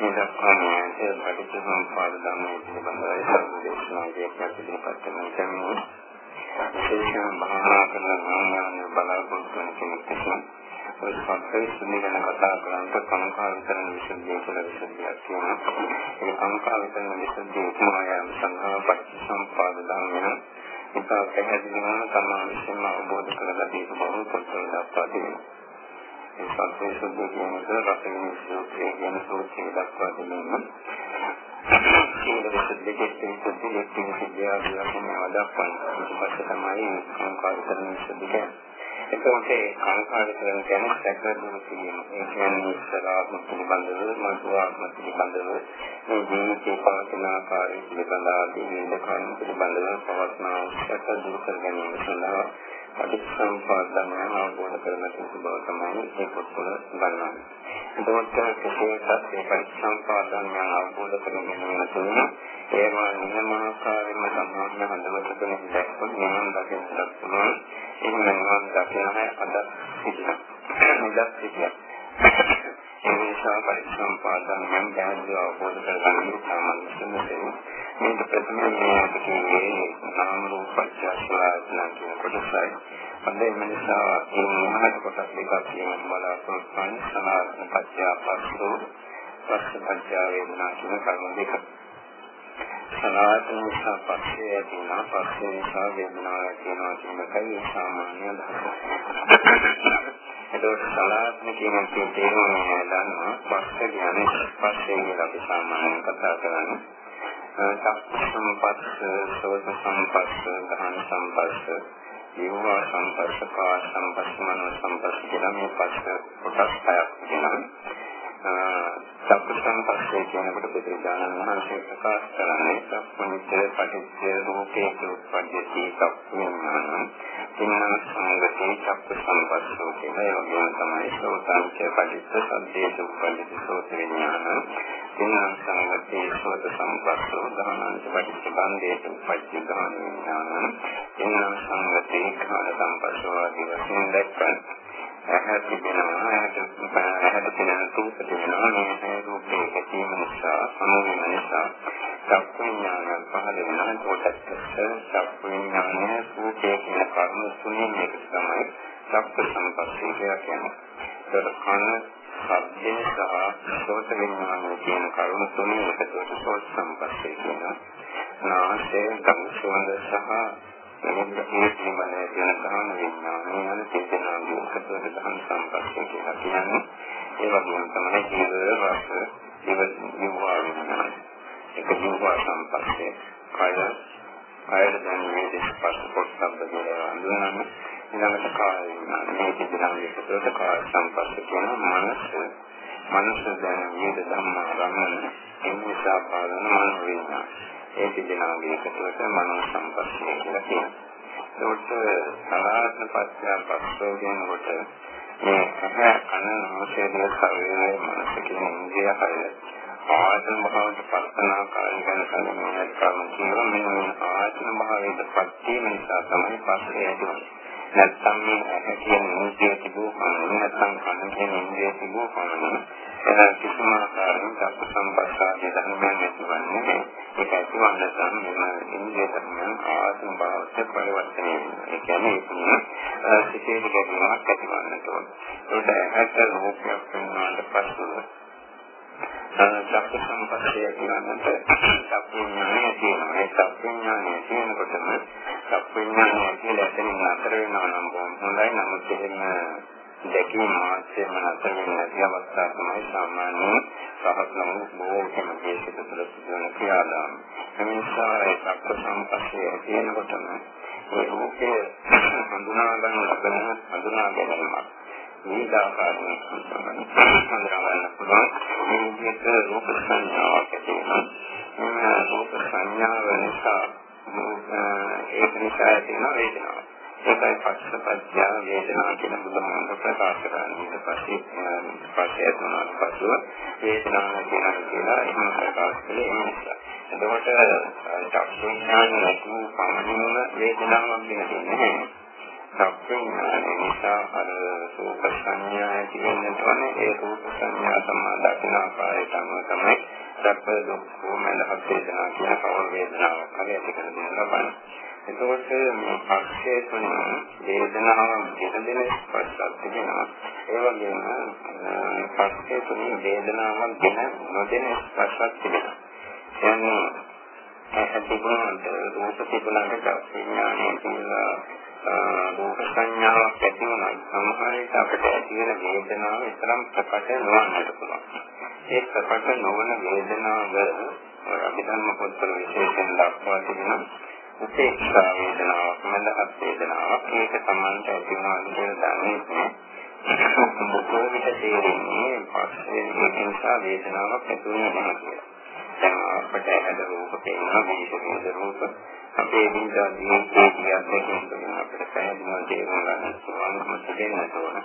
මේ දක්වන්නේ පටිච්චසමුප්පාද ධර්මයේ පිළිබඳව සම්දේශනාවේ ප්‍රතිපදිත කරන කෙනෙක්. විශේෂයෙන් භාවනා කරන ඥානය බලාපොරොත්තු වෙන කෙනෙක් නිසා ඔය සත්‍ය සුනිගෙන කතා කරනකොට සංඛාර විතරන විසුද්ධිය කියලා විසුද්ධියක් තියෙනවා. ඒ සංඛාර විතරන විසුද්ධිය තමයි සංඛාර පටිච්චසමුප්පාද ධර්මය. ඒක පැහැදිලිවම තමයි විශ්ේම අවබෝධ කරගන්න දීප බව පොතේ දක්වා තියෙනවා. ඒ සත්‍ය සුද්ධිය කියන්නේ රසවින් සූත්‍රයේ කියන සූත්‍රය දක්වා දෙනවා. සීල විසුද්ධියේ තියෙන දෙකේ විසුද්ධිය ආදී වදක්වන ඊට පස්සේ තමයි සංඛාර විතරන විසුද්ධිය කියන්නේ. එතකොට ඒ සංඛාර කරන කියන්නේ සැකදුරු කිරීම. ඒ කියන්නේ ඉස්සරහම පිළිබඳව, මතුවාත්ම පිළිබඳව, මේ ජීවිතේ පවතින ආකාරය පිළිබඳව ආදී විවිධ කරුණු පිළිබඳව පවත්නා සැකදුරු කර ගැනීම සඳහා අධිසම්පාදනය අවබෝධ කරගන්න බව තමයි මේ පොත්වල ගන්නවා. එතකොට කෙසේවත් මේ පරිසම්පාදනය අවබෝධ කරගන්න තුන ඒවා නියමාකාරයෙන්ම සම්මාන හඳවත තුන දැක්කොත් නිවන් දකින්නට පුළුවන්. එහෙම නිවන් දකින්න අද සිටිනවා. ඉදක් සිටිනවා. ඒ නිසා පරිසම්පාදනයෙන් ගැඹුරු අවබෝධ කරගන්න සාමාන්‍ය සම්මතය. මේක ප්‍රථමයෙන් කියන්නේ නාම රූප පත්‍යස්වාදන කියන කොටසයි. අද ඒ නිසා මේ මහත් කොටස් දෙකක් කියන බලාපොරොත්තු වන සනාත්ම පත්‍යපස්සෝ පස්සපත්‍ය වේදනා කියන කර්ම දෙක. සනාත්ම නිසා පස්සේ ඇතිවෙනවා පස්සේ නිසා වේදනාව ඇතිවෙනවා කියන එකයි සාමාන්‍ය අදහස. එතකොට සලාත්ම කියන එකේ තේරුම දන්නවා පස්සේ කියන්නේ පස්සේ කියලා අපි සාමාන්‍යයෙන් කතා කරන්නේ. චක්ක සම්පස්ස, සෝත සම්පස්ස, ගහන සම්පස්ස, ජීවා සම්පස්ස, කා සම්පස්ස, මනෝ සම්පස්ස කියලා මේ පස්ස කොටස් හයක් තියෙනවා. චක්ක සම්පස්සේ කියනකොට බුදුරජාණන් වහන්සේ ප්‍රකාශ කරන්නේ සම්පූර්ණ පටිච්ච රූපේ උත්පත්ති සම්පූර්ණ තින්න සංගතේ චක්ක සම්පස්සෝ කියන ඒ වගේම තමයි සෝතාංච පටිච්ච සම්පේත උපදිත සෝත විඥාන තින්න සංගතේ සෝත සම්පස්සෝ දහනංච පටිච්ච බන්දේත උපදිත දහන විඥාන තින්න සංගතේ කාල සම්පස්සෝ ආදී වශයෙන් දැක්වන්නේ ඇහැ තිබෙනවා ඇහැට තියෙන රූප තිබෙනවා මේ රූපේ ඇතිවීම නිසා සමුවීම නිසා සක්විඥාන පහළ වෙනා කොටත් සක්විඥානය සූචේ කියන කර්ම තුනේ මේක තමයි සක්ක සම්පස්සේ කියන්නේ. ඒතර කන ශබ්දය සහ සෝත විඥානය කියන කර්ම තුනේ එකතුවට සෝත සම්පස්සේ කියනවා. නාසය, ගන්ධ සහ එමෙන්න මේ පිළිබඳව කියන ගහන විඥානය යන තේජනාංග එකතුවට ගහන සම්පස්සේ කියලා කියන්නේ. ඒ වගේම තමයි ජීව රස, ජීව විඥානය ඒක ජීවා සම්පස්සේ කය කයද දැනෙන්නේ ස්පර්ශ කොටස කියලා හඳුනන්නේ ඊළඟට කාය විඥාන මේ චේතනා දුක්ඛතර කාය සම්පස්සේ කියන මනස මනස දැනෙන්නේ ධම්මා රමණ ඒ නිසා පාලන මන විඥාන ඒ තිබෙනාගේ එකතුවට මනෝ සම්පස්සේ කියලා කියනවා. ඒකට සලාත්න පත්‍ය පස්සෝ කියනකොට මේ ඇහැ කන නාසය දිව ශරීරය මනස කියන ඉන්ද්‍රිය හය ආයතන භාවයට පස්සනා කාර්ය ගැන සම්මත කරන කියනවා මේ ආයතන භාවයට පත්‍ය නිසා තමයි පස්සේ ඇතිවෙන්නේ. නැත්නම් මේ ඇහැ කියන ඉන්ද්‍රිය තිබූ කම නැත්නම් කන කියන ඉන්ද්‍රිය තිබූ කම එන කිසිම ආකාරයකින් සත්‍ය සම්පස්සාවේ ධර්මයන් නැතිවන්නේ ඒක ඇතිවන්න නම් මෙන්න ඉන්ද්‍රිය ධර්මයන් ආත්ම භාවයට පරිවර්තනය වෙනවා. ඒ කියන්නේ සිතේ ගැටීමක් ඇතිවන්නට ඕන. ඒක ඇහැට රූපයක් වෙනාට පස්සෙ සත්‍ය සම්පස්සේ කියනකොට සත්‍යඥානය තියෙනවා. ඒ සත්‍යඥානය කියනකොටම සත්‍යඥානය කියලා එතනින් අතර වෙනවා නම් බොහොම හොඳයි. නමුත් එහෙම දැකීම මාත්‍යම නැතර වෙන නැති අවස්ථා තමයි සාමාන්‍ය සහත්නම් බොහෝ කෙනෙකුගේ සිත තුළ සිදුවන ක්‍රියාදාම. ඒ නිසා ඒ සත්‍ය සම්පස්සේ කියනකොටම ඒ රූපේ හඳුනා ගන්න ලබන හඳුනා ගැනීමක්. විවිධ ආකාරයෙන් හඳුනා ගන්න පුළුවන්. මේ විදිහට රූප සංඥාවක් තියෙනවා. මේ රූප සංඥාව නිසා ඒක නිසා තියෙන වේදනාවක්. ඒකයි පස්සපත්‍ය වේදනා කියන බුදුහාමුදුර ප්‍රකාශ කරන්නේ. ඊට පස්සේ පස්සේ තුනක් පසුව වේදනාව කියන කියලා එහෙම ප්‍රකාශ කළේ ඒ නිසා. එතකොට චක්ෂුඥාන නැතුව පමණින්ම වේදනාවක් වෙන්නේ නැහැ. සම්පූර්ණ නිසා අර රූප සංඥා ඇති වෙනට වනේ ඒ රූප සංඥා සමාදකින ආකාරයට අනුව තමයි සැප දුක් මොනවාද වේදනා කියන කවර වේදනාවක් හරි ඇති කර දෙන්න ලබන්නේ. එතකොට මේ පක්ෂයේ තුන වේදනාව දෙදෙන ස්පර්ශයක් තිබෙනවා. ඒ වගේම පක්ෂයේ තුන වේදනාවක් දෙන නොදෙන ස්පර්ශයක් තිබෙනවා. කියන්නේ ඇතිබුණාට රූප තිබුණාට විඥානය කියලා රූප සංඥාවක් ඇති වුණා සමහර විට අපිට ඇති වෙන වේදනාව විතරක් ප්‍රකට නොවන්නට පුළුවන්. ඒ ප්‍රකට නොවන වේදනාව අපි ධර්ම පොත්වල විශේෂයෙන් දක්වා තිබෙනවා. උපේක්ෂා වේදනාවක් මඳහත් වේදනාවක් ඒක Tamanට ඇති වෙනවා කියලා දන්නේ නැහැ. බොහෝ විට තේරෙන්නේ පස්සේ ඒ නිසා වේදනාවක් ඇති වෙනවා කියලා. දැන් අපිට ඇද රූප පේනවා මේක රූප අපේ දිනදා ජීවිතයේ අත්දැකීම් අපිට පැහැදිලිව තේරුම් ගන්න පුළුවන්කම තිබෙන්න ඕන.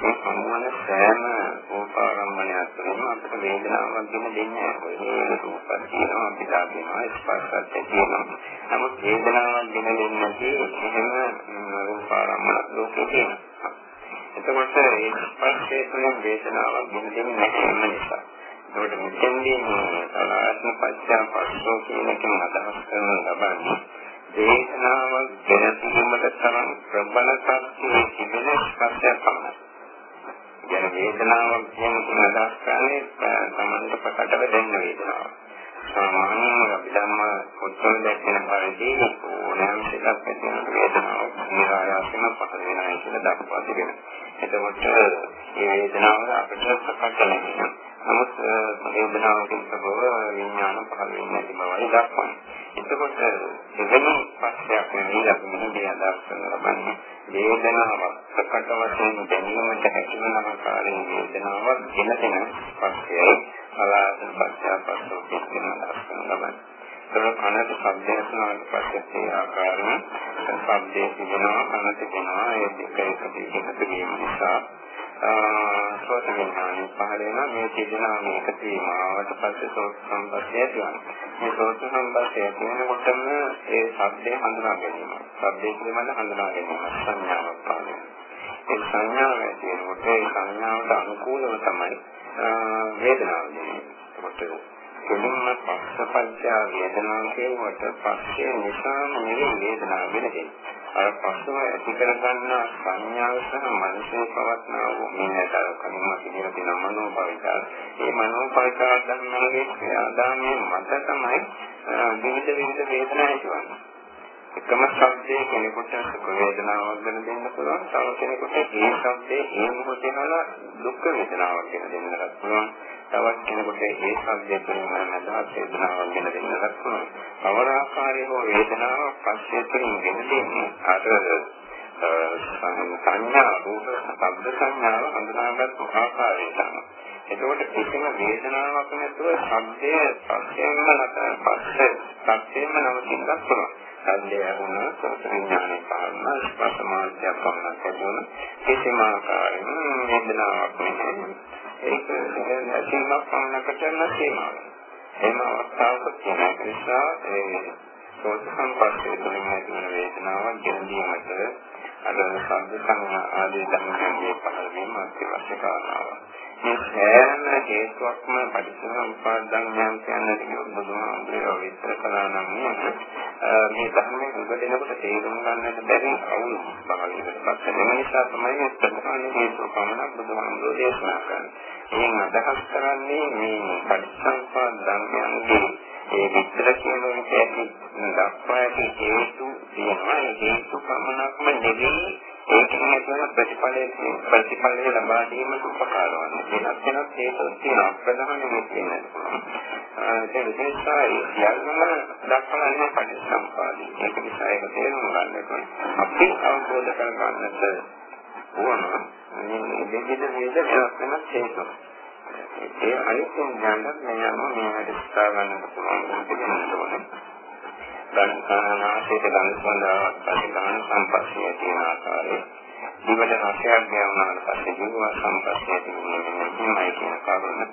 මේ සම්මන සෑම රූපාරම්මණයක් තුළම අපිට වේදනාවක් දෙන්න දෙන්නේ නැහැ. ඒ රූපත් තියෙනවා අපිට ආපේනවා ස්පර්ශත් තියෙනවා. නමුත් වේදනාවක් දෙන්න දෙන්නේ නැති එහෙම රූපාරම්මණක් ලෝකේ තියෙනවා. එතකොට ඒ ස්පර්ශයේ තුළ වේදනාවක් දෙන්න දෙන්නේ නැහැ නිසා. ඒකට මෙතෙන්දී සලායත්ම පච්චා පස්සෝ කියන එකෙන් අදහස් කරන ලබන්නේ වේදනාවක් දැනීමට තරම් ප්‍රබල සත්‍යයේ තිබෙන ස්පර්ශයක් පමණයි. කියන වේදනාවක් කියන අදහස් කරන්නේ සමන්ත ප්‍රකටව දෙන්න වේදනාවක්. සාමාන්‍යයෙන් අපි ධම්ම පොත්වල දැක්වෙන පරිදි ඕනෑම එකක් ඇති වෙන වේදනාවක් නිරායාසයෙන්ම පහළ වෙනවා කියලා දක්වා තිබෙනවා. එතකොට මේ වේදනාව අපිට ප්‍රකට නැහැ. නමුත් වේදනාවකින් සබව විඥාන පහළ වෙන්නේ නැති බවයි දක්වන්නේ. එතකොට එවැනි පස්සයක් නෙවෙයි අපි මෙහිදී අදහස් කරන ලබන්නේ වේදනාවක් ප්‍රකට වශයෙන් දැනීමට හැකිවන ආකාරයෙන් වේදනාවක් ගෙනදෙන පස්සයයි අලාසන පස්සය පස්සෝ කියන අදහස් කරන ලබන්නේ. ඒක කනට ශබ්දය සනාවට පස්සේ ඒ ආකාරයෙන් ශබ්දයේ තිබෙනවා කනට තිබෙනවා ඒ දෙක එකට එකතු වීම නිසා සෝත විඥානය පහළ වෙනවා. මේ තිබෙනවා මේක තීමාවට පස්සේ සෝත සම්පස්ය ඇතිවෙනවා මේ සෝත සම්පස්ය ඇතිවෙනකොටම ඒ ශබ්දේ හඳුනා ගැනීම. ශබ්දේ පිළිබඳ හඳුනා ගැනීම. සංඥාවක් පහළ වෙනවා ඒ සංඥාව ඇති වෙනකොට ඒ සංඥාවට අනුකූලව තමයි වේදනාව දෙන්නේ. කෙලින්ම පස්සපච්චා වේදනාව කියනකොට පස්සේ නිසාම නෙවෙයි වේදනාව වෙන්නේ. අර පස්සව ඇති කරගන්න සංඥාව සහ මනසේ පවත්නා වූ මේකට කලින්ම කියලා තියෙන මනෝපවිචාර. මේ මනෝපවිචාර ධර්මයේ ක්‍රියාදාමයේ මත තමයි විවිධ විවිධ වේදනා ඇතිවන්නේ. එකම ශබ්දයේ කෙනෙකුට සුඛ වේදනාවක් ගැන දෙන්න පුළුවන්. තව කෙනෙකුට ඒ ශබ්දයේ ඒ මොහොතේ හල දුක් වේදනාවක් ගැන දෙන්නත් පුළුවන්. තවත් කෙනෙකුට ඒ ශබ්දයේ තුලින් මනස වේදනාවක් ගැන දෙන්නත් පුළුවන්. කවර ආකාරයේ හෝ වේදනාවක් පස්සේ තුලින් ගෙන දෙන්නේ අර සංඥා රූප ශබ්ද සංඥාව හඳුනාගත් ආකාරය තමයි. එතකොට කිසිම වේදනාවක් නැතුව ශබ්දය පස්සෙන්ම නැත්නම් පස්සේ පස්සෙන්ම නවතින්නත් පුළුවන්. ශබ්දය වුණා සෝත විඥානයේ පාරම ස්පර්ශ මාත්‍ය පමණක් ලැබුණ කිසිම ආකාරයෙන් වේදනාවක් නැහැ. ඒක නැතිවක් පමණකට නැතිමාව. එම අවස්ථාවක තියෙන නිසා ඒ සෝත සම්පස්සේ තුළින් ඇති වන වේදනාවක් ගෙනදීමට අද සම්ප සංඥා ආදී ධර්මයන්ගේ පහළ වීම අත්‍යවශ්‍ය කාරණාවක්. මේ සෑම හේතුවක්ම පරිසම්පාද ධර්මයන් කියන්නේ බුදුහාමුදුරුවෝ විස්තර කළා නම් මේ ධර්මයේ උගදෙනකොට තේරුම් ගන්නට බැරි අවුල් බාහිරට පස්සේ වෙන නිසා තමයි ප්‍රධාන හේතුව පමණක් බුදුහාමුදුරුවෝ දේශනා කරන්නේ. එයින් අදහස් කරන්නේ මේ පරිසම්පාද ධර්මයන්ගේ ඒ විස්තර කියන විදිහට දක්වා ඇති හේතු තියෙනවා. ඒ හේතු පමණක්ම නෙවෙයි ඒකෙන් ඇතිවන ප්‍රතිඵලයේ ප්‍රතිඵලය ලබා දීමට උපකාර වන්නේ. වෙනත් වෙනත් හේතු තියෙනවා. ප්‍රධාන හේතු වෙනවා. ඒ නිසා යල්ම දක්වන්නේ පටිච්චසමුපාදයි. ඒක නිසා ඒක තේරුම් ගන්න ඕනේ. අපි අවබෝධ කරගන්නට ඕන මේ විවිධ විවිධ වෙනස් වෙනස් හේතු. ඒ අනිත්‍යයෙන් ගන්නත් මේ යනවා මේ වැඩ ස්ථා ගන්නට පුළුවන් දෙයක් ඕනේ. ගණනාසයට ගන්න සඳහා පස්සේ ගන්න සම්පස්සිය තියෙන ආකාරය. දිවට රසයක් ගෑවුනාට පස්සේ ජීව සම්පස්සිය තියෙනවා කියන කාරණය.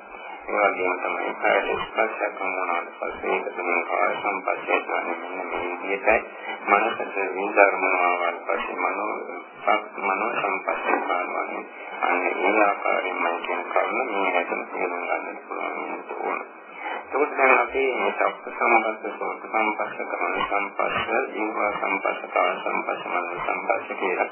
ඒ වගේම තමයි කාය ස්පර්ශයක් වුණාට පස්සේ ඒක තමයි කාය සම්පස්සිය කියන්නේ මෙන්න මේ විදිහටයි මනසට විඳර්මනාවන් පස්සේ මනෝ මනෝ සම්පස්සේ පානවන්නේ අන්න ඒ ආකාරයෙන්ම කියන කරුණ මේ හැටම තේරුම් ගන්න පුළුවන් ඕන. ඒකත් දැන් අපි මේ සප්ත සම්පස්ස සෝත සම්පස්ස කරන සම්පස්ස ජීව සම්පස්ස කාය සම්පස්ස මනෝ සම්පස්ස කියලා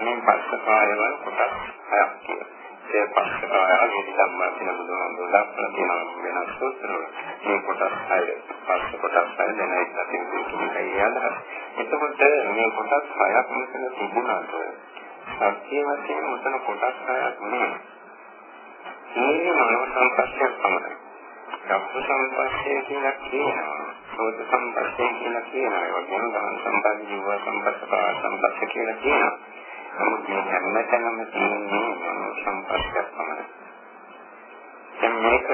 මේ පස්ස කායවල කොටස් හයක් කියලා. ඒ පස්සකාරය ධම්මා කියන බුදුහාමුදුරුවෝ දක්වලා තියෙන වෙනස් සූත්‍රවල මේ කොටස් හය පස්ස කොටස් හය දැන ඉස්සතින් කියනයි අදහස්. එතකොට මේ කොටස් හයක් මෙතන තිබුණාට සත්‍ය වශයෙන් මෙතන කොටස් හයක් නෙමෙයි. මේ මනෝ සංපස්සයක් පමණයි. චක්කු සංපස්සය කියලා කියනවා. සෝත සංපස්සය කියලා කියනවා. ඒ වගේම ගමන සම්පස්ස ජීව සංපස්ස කාය සංපස්ස කියලා කියනවා. නමුත් මේ හැමතැනම තියෙන්නේ මනෝ සංපස්සයක් පමණයි. දැන් මේක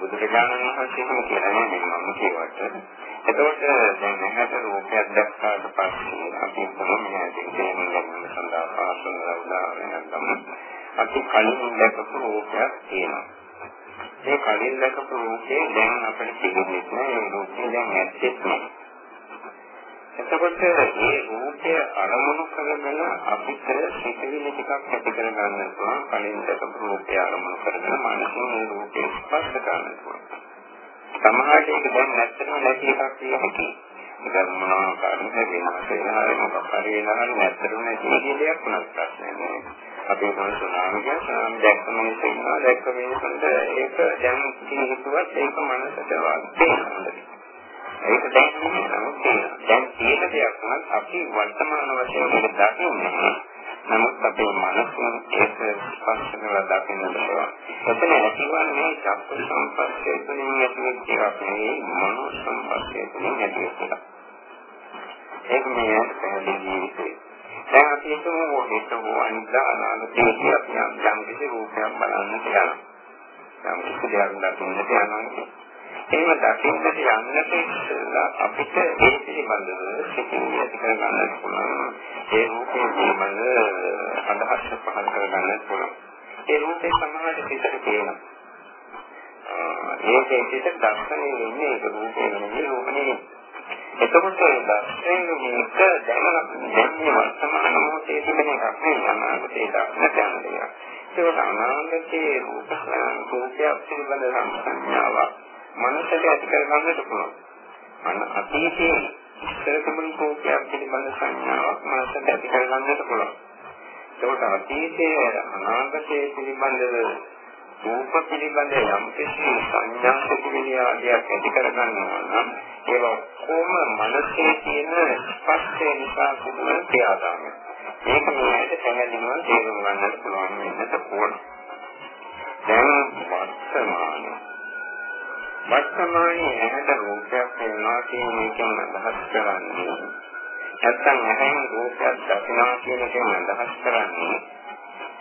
බුදුරජාණන් වහන්සේම කියලා නෑ මම කියවට. එතකොට දැන් නැහැට රූපයක් දැක්කාට පස්සේ අපි කොහොමද තේරුම් ගන්න සඳහා පාසල උදාහරණයක් ගමු. අපි කලින් දැකපු රූපයක් තියෙනවා. ඒ කලින් දැකපු රූපේ දැන් අපිට තේරෙන්නේ නැහැ ඒ රූපේ දැන් ඇත්තෙත් නෑ. එතකොට මේ රූපය අරමුණු කරගෙන අපිට සිතිවිලි ටිකක් ඇති කර ගන්න පුළුවන් කලින් දකපු රූපය අරමුණු කරගෙන මනසින් මේ රූපය ස්පර්ශ කරන්න පුළුවන්. සමහරවිට ඒක දැන් නැත්තම නැති එකක් විය හැකියි. ඒක මොනවා කාරණේ වෙනස් වෙනවා මොකක් හරි වෙනවා නැත්තම නැති දෙයක් වුණත් ප්‍රශ්නයක් නෑ. අපි මොන සුනාමිය සාම දැක්ක මිනිස්සු ඉන්නවා දැක්ක මිනිස්සුන්ට ඒක දැන් කිසිවක් ඒක මනසට වාගේ ඒක දැන් නමුත් දැන් තියෙන දෙයක් නම් අපි වර්තමාන වශයෙන් ඒක දකින්නේ නමුත් අපේ මනසෙන් ඒක ස්පර්ශ කරලා දකින්න බෑ. එතන ඇතිවන්නේ චක්ක සංපස්සේ තුලින් ඇතිවෙච්ච එකක් නෙවෙයි මනෝ සංපස්සේ තුලින් ඇතිවෙච්ච එකක්. ඒක මේ පැහැදිලි විදිහට. දැන් අපි හිතමු හිතමු අනිදා අනාගතයේදී අපි යම් කිසි රූපයක් බලන්න කියලා. යම් කිසි දෙයක් දකින්නට යනවා. එහෙම දකින්නට යන්නට ඉස්සෙල්ලා අපිට ඒ පිළිබඳව සිතිවිලි ඇති කර ගන්නත් පුළුවන්. ඒ රූපේ පිළිබඳ අදහස් පහළ කර ගන්නත් පුළුවන්. ඒ රූපේ සමාජ පිටට තියෙනවා. ඒකේ පිට දර්ශනයේ ඉන්නේ ඒක රූපේ නෙවෙයි රූපනේ. එතකොට ඒ දර්ශනය මේක දැනගන්න දැන් වර්තමාන මොහොතේ තිබෙන එකක් නෙවෙයි අනාගතේ දක්නට යන දෙයක්. ඒක අනාගතයේ රූප රූපයක් පිළිබඳ සංඥාවක් මනසට ඇති කරගන්නට පුළුවන්. අන්න අතීතයේ ඉස්සර තිබුණු කෝපයක් පිළිබඳ සංඥාවක් මනසට ඇති කරගන්නට පුළුවන්. ඒකට අතීතයේ අනාගතයේ පිළිබඳව රූප පිළිබඳ යම් කිසි සංඥා සිතිවිලි ආදියක් ඇති කරගන්නවා නම් ඒක කොහොම මනසේ තියෙන ස්පර්ශය නිසා සිදුවන ක්‍රියාදාමයක්. ඒක මේකට පැහැදිලිව තේරුම් ගන්නට පුළුවන් වෙන්නට ඕන. දැන් වර්තමානයේ වර්තමානයේ ඇහැට රූපයක් වෙනවා කියන එකෙන් අදහස් කරන්නේ නැත්නම් ඇහෙන් රූපයක් දකිනවා කියන එකෙන් අදහස් කරන්නේ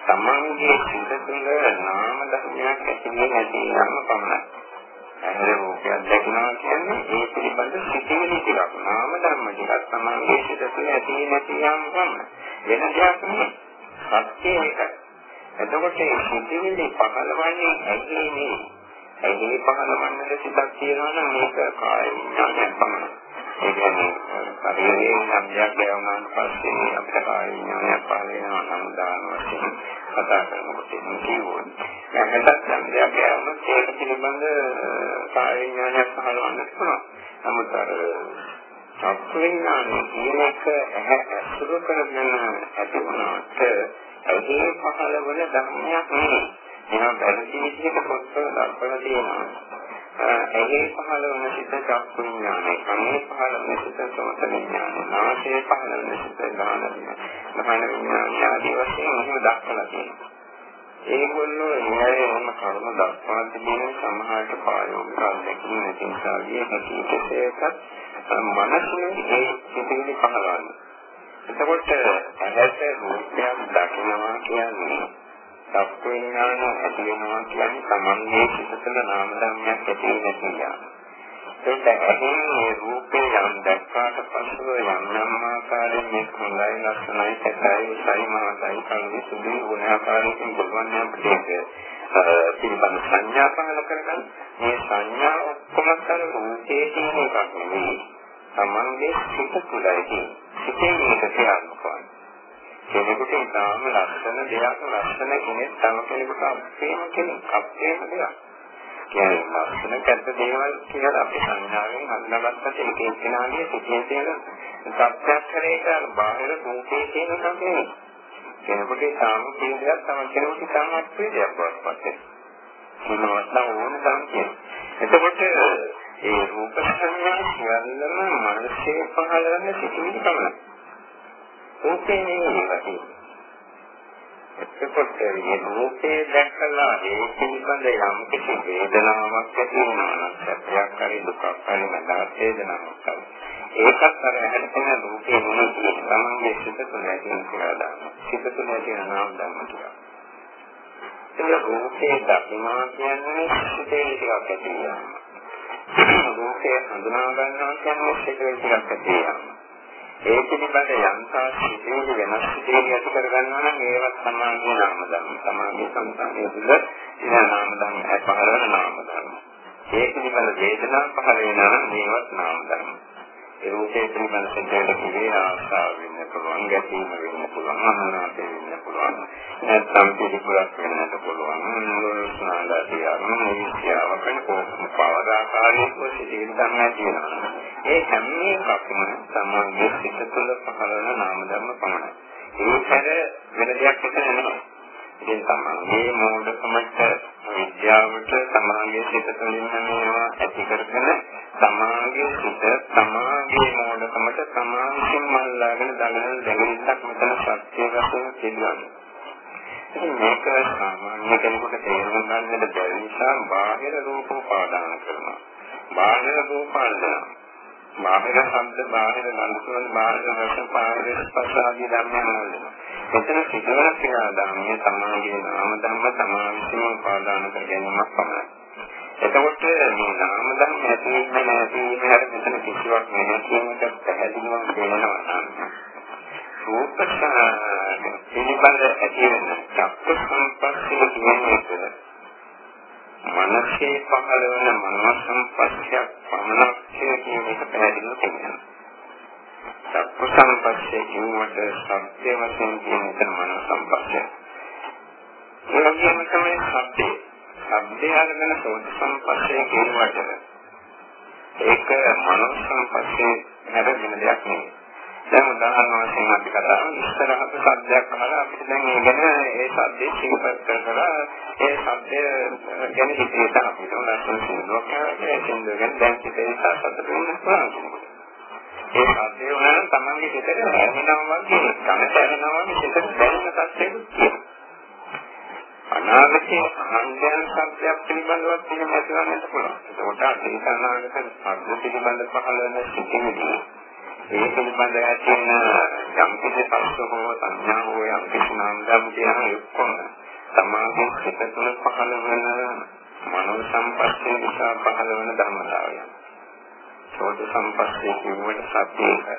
තමන්ගේ සිත තුළ නාම ධර්මයක් ඇතිවෙන්නේ නැති යම් පමණයි. ඇහැ රූපයක් දකිනවා කියන්නේ ඒ පිළිබඳ සිතිවිලි ටිකක් නාම ධර්ම ටිකක් තමන්ගේ සිත තුළ ඇති නැති යම් පමණයි. වෙන දෙයක් නෙමෙයි. සත්‍ය එකයි. එතකොට මේ සිතිවිලි පහළවන්නේ ඇයි නෙමෙයි. ඇහි පහළවන්නට සිතක් තියෙනවා නම් මේක කාය විඥානයක් පමණයි. ඒ කියන්නේ ශරීරයේ සම්යක් ලැබුණාන් පස්සේ අපිට කාය විඥානයක් පහළ වෙනවා නම් දාන වශයෙන් කතා කරනකොට කියවොත්. නැත්නම් සම්යක් ලැබුණොත් ඒක පිළිබඳ කාය විඥානයක් පහළවන්නත් පුළුවන්. නමුත් අර චක්ක විඥානය කියන එක ඇහැ ඇසුරු කරගෙන ඇති වුණාට ඇහි පහළ වන ධර්මයක් නෙවෙයි. එහෙනම් වැරදි විදිහට පොත්වල දක්වලා තියෙනවා. ඇහි පහළ වන සිත චක්කු විඥානයි, කනේ පහළ වන සිත සෝත විඥානයි, නාසයේ පහළ වන සිත ගාන විඥානයි, විඥානයි ආදී වශයෙන් එහෙම දක්වලා තියෙනවා. ඒගොල්ලෝ එහේම කර්ම දක්වා තිබෙන සමහරට ප්‍රායෝගික අත්දැකීම් නැති නිසා ගිය හැකියකත් මනසේ ඒ සිතිවිලි පහළවන්නේ. එතකොට ඇහැට රූපයක් දකිනවා කියන්නේ සත්ව විඥාන ඇති වෙනවා කියන්නේ තමන්ගේ සිතතල නාම ධර්මයක් ඇති වෙනවා. ඒක ඇහින් මේ රූපේ යම් දැක්කාට පස්සෙ යම් යම් ආකාරයෙන් මේ හොඳයි ලක්ෂණයි සැකයි සයිමාතයි කල්වි සුදු ගුණ ආකාරයෙන් බලවන්න අපිට පිළිබඳ සංඥා පහල කරගන්න මේ සංඥා ඔක්කොම කර රූපේ තියෙන එකක් නෙවෙයි තමන්ගේ සිත තුළයි සිතේ මේක ක්‍රියාත්මක වන්නේ. කෙනෙකුට ඉතාම ලස්සන දෙයක් ලස්සන කෙනෙක් තම කෙනෙකුට අපේම කෙනෙක් අපේම දෙයක්. කියන්නේ ලස්සන කැත දේවල් කියලා අපි සංඥාවෙන් හඳුනාගත්තට ඒක එක්කෙනාගේ සිතේ තියෙන සත්‍යක්ෂරේක බාහිර රූපේ තියෙන සංකේතය. කෙනෙකුට සාම කේන්ද්‍රයක් තම කෙනෙකුට සාමත් වේදයක් වත්පත් වෙනවා. මොනවත් ඕන සංකේත. එතකොට ඒ රූප සංඥා සියල්ලම මනසේ පහළ වෙන සිතිවිලි තමයි. රූපේ නෙවෙයි එතකොට මේ රූපේ දැකලා ඒ පිළිබඳ යම් කිසි වේදනාවක් ඇති වෙනවා නම් සත්‍යයක් හරි දුකක් හරි මනස වේදනාවක් හරි. ඒකත් අර හැදෙන රූපේ නෙවෙයි තමන්ගේ සිත තුළ ඇති වෙන කියලා දානවා සිත තුළ ඇති වෙන නාම ධර්ම කියලා ඒ රූපේ දකින්නවා කියන්නේ සිතේ ටිකක් ඇති වෙනවා. රූපේ හඳුනා ගන්නවා කියන්නේ සිතේ ටිකක් ඇති වෙනවා. ඒ පිළිබඳ යම්තා සිදුවීම් වෙනස් සිදුවීම් ඇති කර ගන්නවා නම් ඒවත් සමාගයේ නාම ධර්ම සමාගයේ සංස්කාරයේ තුල ඉන නාම ධර්ම පහළ වෙන නාම ධර්ම. ඒ පිළිබඳ වේදනා පහළ වෙනවා නම් මේවත් නාම ධර්ම. ඒ රූපේ පිළිබඳ සිද්ධාන්ත කිවේ ආශාව වෙන්න පුළුවන්, ගැටීම වෙන්න පුළුවන්, අනාප වෙන්න පුළුවන්. නැත්නම් පිළිකුලක් වෙන්නත් පුළුවන්. ස්නාදාදී අරමුණ විශ්යාව වෙන කොහොම පවදාකාරී කොසිතේ තමයි තියෙනවා. ඒ හැම එකක්ම සමාගයේ සිත තුළ පහළ වෙන නාම ධර්ම පමණයි. ඒකද වෙන දෙයක් හිතන්නේ නැහැ. ඉතින් තමයි මෝඩකමට විද්‍යාවට සමාගයේ සිත තුළින් මේවා ඇති කරගෙන සමාගයේ සිත සමාගයේ වශයෙන් කියනවා. ඉතින් මේක සාමාන්‍ය කෙනෙකුට තේරුම් ගන්නට බැරි නිසා බාහිර රූප උපාදාන කරනවා. බාහිර රූපාදාන බාහිර ශබ්ද බාහිර ගන්ධ බාහිර රස බාහිර ස්පර්ශ ආදී ධර්මයන් වල එතන සිදුවන ක්‍රියාදාමයේ සමාගයේ නාම ධර්ම සමාවිෂම උපාදාන කර ගැනීමක් පමණයි. එතකොට මේ නාම ධර්ම ඇතිවීම නැතිවීම හැර මෙතන කිසිවක් නැහැ කියන එක පැහැදිලිවම තේරෙනවා නම් රූපක පිළිබඳ ඇති වෙන චක්ක සංපස්සේ කියන එක මනසේ පහළ වෙන මනෝ සංපස්සයක් පමණක් කියන එක පැහැදිලිව කියනවා. සත්‍ය සංපස්සේ කියුවට සත්‍ය වශයෙන් කියන එක මනෝ සංපස්සය. ඒ වගේම තමයි සත්‍ය. සත්‍ය අරගෙන සෝත සංපස්සේ කියුවට ඒක මනෝ සංපස්සේ හැර වෙන දෙයක් නෙවෙයි. දැන් උදාහරණ වශයෙන් අපි කතා කරමු ඉස්සරහට සද්දයක් අහලා අපිට දැන් ඒ ගැන ඒ සද්දේ සිහිපත් කරලා ඒ සද්දය ගැන හිතේ අපිට ලස්සන සින්දුවක් ඒ සින්දුව ගැන දැන් හිතේ සාසත වෙන්න පුළුවන්. ඒ සද්දේ වුණාම තමන්ගේ හිතට හැමෙනවා වගේ කනට ඇහෙනවා වගේ හිතට දැනෙන තත්ත්වෙකුත් තියෙනවා. අනාගතයේ අහංගයන් සත්‍යයක් පිළිබඳව එහෙම ඇතිවන්නත් පුළුවන්. ඒකට අතීත අනාගත සත්‍ය පිළිබඳ පහළ වෙන සිතිවිලි ඒ පිළිබඳව ඇතිවන යම් කිසි පස්ස හෝ සංඥා හෝ යම් කිසි නාම ධර්ම කියන ඔක්කොම සමාගයේ සිත තුළ පහළ වෙන මනෝ සම්පස්සේ නිසා පහළ වෙන ධර්මතාවය. සෝත සම්පස්සේ කියුවට සත්‍යයක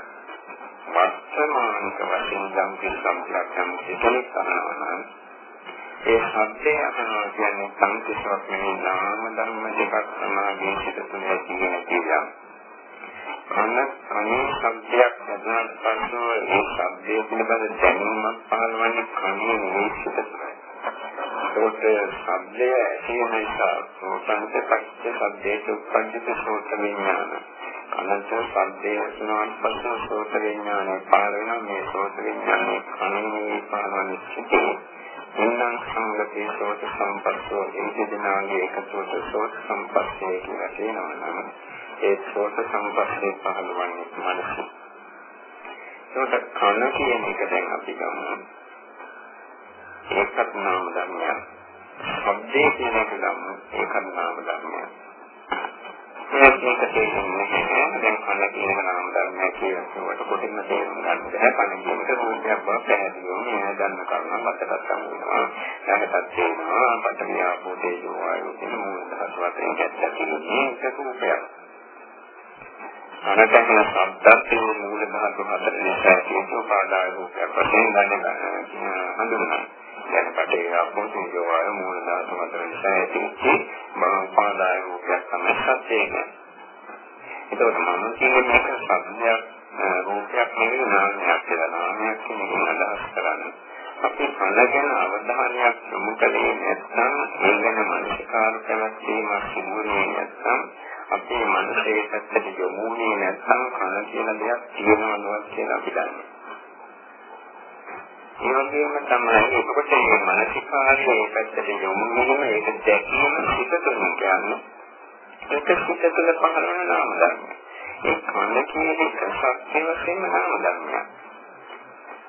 වර්තමානික වශයෙන් යම් කිසි සම්පලක් යම් කිසි කරනවා ඒ සත්‍යය අහනවා කියන්නේ සංකේතයක් නෙවෙයි නාම ධර්ම දෙකක් සමාගයේ සිත තුළ ඇති වෙන කියලා. අන්න කනේ ශබ්දයක් ලැබුණාට පස්සෙ ඒ ශබ්දය පිළිබඳ දැනීමක් පහළවන්නේ කනේ නෙවෙයි සිතයි. ඒකට ශබ්දය ඇසීම නිසා සෝතන්ත පච්ච ශබ්දයට උප්පජ්ජිත සෝත විඥාන. අනන්ත ශබ්දය ඇසුණාට පස්සෙ සෝත විඥානය පහළ වෙනවා මේ සෝත විඥානය කනේ නෙවෙයි පහළවන්නේ සිතේ. එන්නම් සංගතේ සෝත සම්පස්සෝ ඒ දිනාගේ එකතෝත සෝත සම්පස්සේ කියලා කියනවා නම් ඒ සෝත සම්පස්සේ පහළවන්නේ මනස. ඒකට කන කියන එක දැන් අපි ගමු. ඒකත් නාම ධර්මයක්. සබ්දේ කියන එක ගමු. ඒකත් නාම ධර්මයක්. මේක තේරුන්නේ නැහැ. දැන් කන කියන එක නාම ධර්මයක් කියනකොට කොටින්ම තේරුම් ගන්න බැහැ. කන කියන එක රූපයක් බව පැහැදිලිවම මේ ගන්න කරුණ මතකත් සම්පූර්ණනවා. නැකටත් තේනවා. පඨමි ආපෝ තේජෝ වායෝ කියන මූල ධාතු වශයෙන් ගැටගන්නේ ඒක රූපයක්. අනතන සම්පත් මූල ධාතු හතර නිසා හේතු පාදාය රූපයක් වශයෙන් ගන්න හඳුනනවා. දැන් පටේ අපෝසින් ජෝවාය මූල ධාතු හතර නිසා ඇතිවෙච්ච මනෝ පාදාය රූපයක් තමයි සත්‍යය. ඒකෝට මම කියන්නේ එක සම්මයක් රූපයක් නෙවෙයි නාමයක් කියලා. නාමයක් කියන එක අදහස් කරන්නේ. අපි කන ගැන අවධානයක් යොමු කළේ නැත්නම් ඒ ගැන මනසකාර පැවැත්වීමක් සිදුුනේ නැත්නම් අපේ මනසේ පැත්තට යොමුනේ නැත්නම් කන කියන දෙයක් තියෙනවද කියලා අපි දන්නේ. ඒ වගේම තමයි එතකොට මේ මානසිකාරයේ පැත්තට යොමු වීම ඒක දැකීම සිත තුළ කියන්නේ ඒක සිත තුළ පහළ වෙන නාම ධර්ම. ඒ කන කියන එක සත්‍ය වශයෙන්ම නාම ධර්මයක්.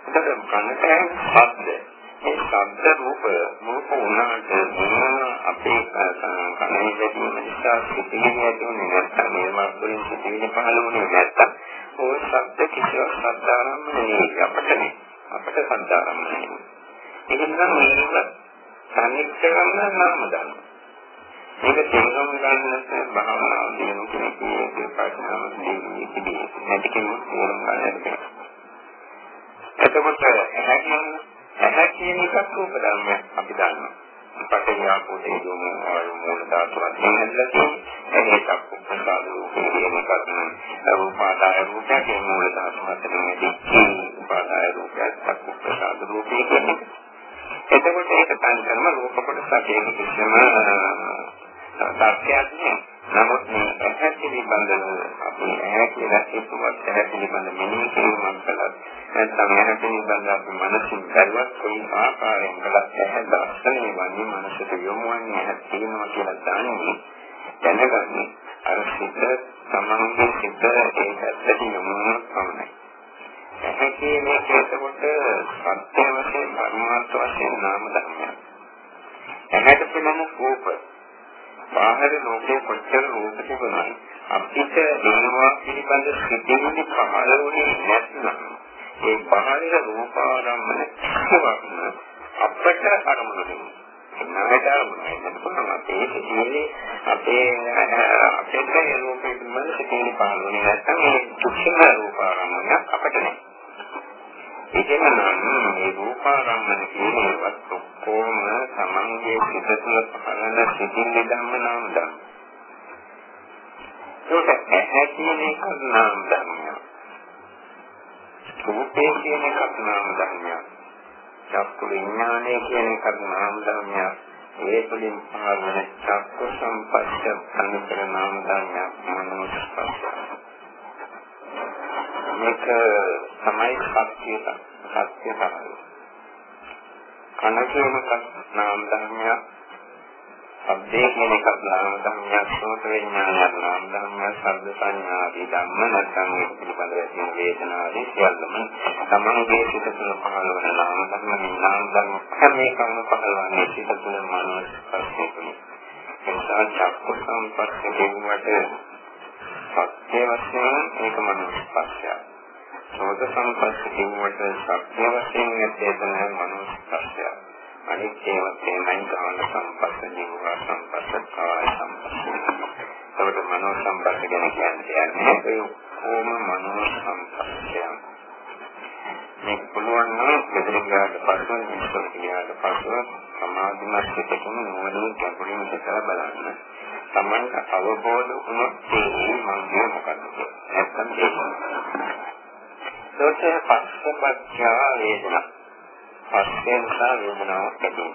එතකොට කනට ශබ්ද මේ ශබ්ද රූප රූප උනාට මොන අපේ කනේ දැකීම නිසා සිතිවිලි ඇතිවෙන්නේ නැත්නම් මේවා වලින් සිතිවිලි පහළ වුණේ නැත්නම් ඕ ශබ්ද කිසිවක් ශබ්දාරම්භ නෙවෙයි අපට නේ. අපට සද්ධාරම්මණය. ඒක නිසා මේක සම්නික්ෂේපම නාම ධර්ම. මේක තේරුම් ගන්නත් භාවනාව දිනු කෙනෙකුගේ ප්‍රශ්නාව දෙන්නේ තිබේ. නැති කෙනෙක් තේරුම් ගන්නට බැහැ. එතකොට ඇහැ කියන එකක් රූප ධර්මයක් අපි දන්නවා. පටිඝාපෝ තේජෝ ආයු මූල ධාතු වශයෙන් හැදලා තියෙන්නේ. ඒකක් උපසාද රූපේ කියන එකක් රූපාදාය රූපයේ මූල ධාතු වශයෙන් දෙකේ උපාදාය රූපයක් චක්කු ප්‍රසාද රූපේ කියන්නේ. එතකොට ඒක පංචකර්ම රූප කොටසක් ඒක කිසිම තාක්ෂයක් නෑ. නමුත් මේ ඇහැ පිළිබඳව අපි ඇහැ කියලා කියපුවත් ඇහැ පිළිබඳ මෙනෙහි කිරීමක් කළත් නැත්නම් ඇහැ පිළිබඳව අපි මනසින් බැලුවත් කොයි ආකාරයෙන් කළත් ඇහැ දර්ශනය වන්නේ මනසට යොමු වන්නේ ඇහැ තියෙනවා කියලා දන්නේ දැනගන්නේ අර සිත සමන්ගේ සිත ඒකත් යොමු වුණොත් පමණයි. ඇහැ කියන එක එතකොට සත්‍ය වශයෙන් පරමාර්ථ වශයෙන් නාම ධර්මයක්. ඇහැට පෙනෙන රූප බාහිර ලෝකයේ කොච්චර රූප තිබුණත් අපිට ඒවා පිළිබඳ සිතිවිලි පහළ වුණේ නැත්නම් ඒ බාහිර රූපාරම්මන කිසිවක්ම අපට අරමුණු නෙමෙයි. නාමයට අරමුණයි. එතකොට අපේ සිතිවිලි අපේ අපේ රූපේ පිළිබඳ සිතිවිලි පහළ වුණේ නැත්නම් ඒ සුක්ෂම රූපාරම්මනයක් අපට නැහැ. ඒකම නම් මේ රූපාරම්මන කියනවත් ඔක්කොම තමන්ගේ සිත තුළ පහළන සිතින් ධම්ම නාම ධර්ම. ඒක ඇහැ කියන එක නාම ධර්මයක්. රූපේ කියන එක නාම ධර්මයක්. චක්කු විඥානය කියන එක නාම ධර්මයක්. ඒ තුළින් පහළන චක්කු සම්පස්ස අනුතර නාම ධර්මයක් මනෝස්පස්ස. මේක තමයි සත්‍යය සත්‍ය තමයි. කන කියන එකක් නාම ධර්මයක්, ශබ්දේ කියන එකක් නාම ධර්මයක්, සෝත විඥානයක් නාම ධර්මයක්, ශබ්ද සංඥා ආදී ධම්ම නැත්නම් මේ පිළිබඳව තියෙන වේදනා ආදී සියල්ලම තමන්ගේ සිත තුළ පහළ වන නාම ධර්ම නාම ධර්ම හැමේකම පහළවන්නේ සිත තුළ මනස පස්සේ. එනිසා චක්ක සම්පස්සේ කියුවට සත්‍ය වශයෙන් ඒක මනෝස්පර්ශය. සෝත සංපස්ස කියුවට සත්‍ය වශයෙන් ඇත්තේතන මනෝස්පර්ශය. අනිත් ඒවා තේමයි කාල සංපස්ස ජීව සංපස්ස කාය සංපස්ස. ඒකට මනෝ සංපස්ස ගැන කියන්නේ ඒ කොහොම මනෝ සංපස්සය. මේ පුළුවන් නම් මෙතන ගියාට පස්සේ මිනිස්සු ගියාට පස්සේ සමාධිමත් පිටකම නුවණින් ගැඹුරින් හිතලා බලන්න. Tamanට අවබෝධ වුණොත් ඒ මංගේ මොකක්ද නැත්තම් ඒක. සෝතේ පස්සපච්චා වේදනා. පස්සේ නිසා වේදනාවක් ඇති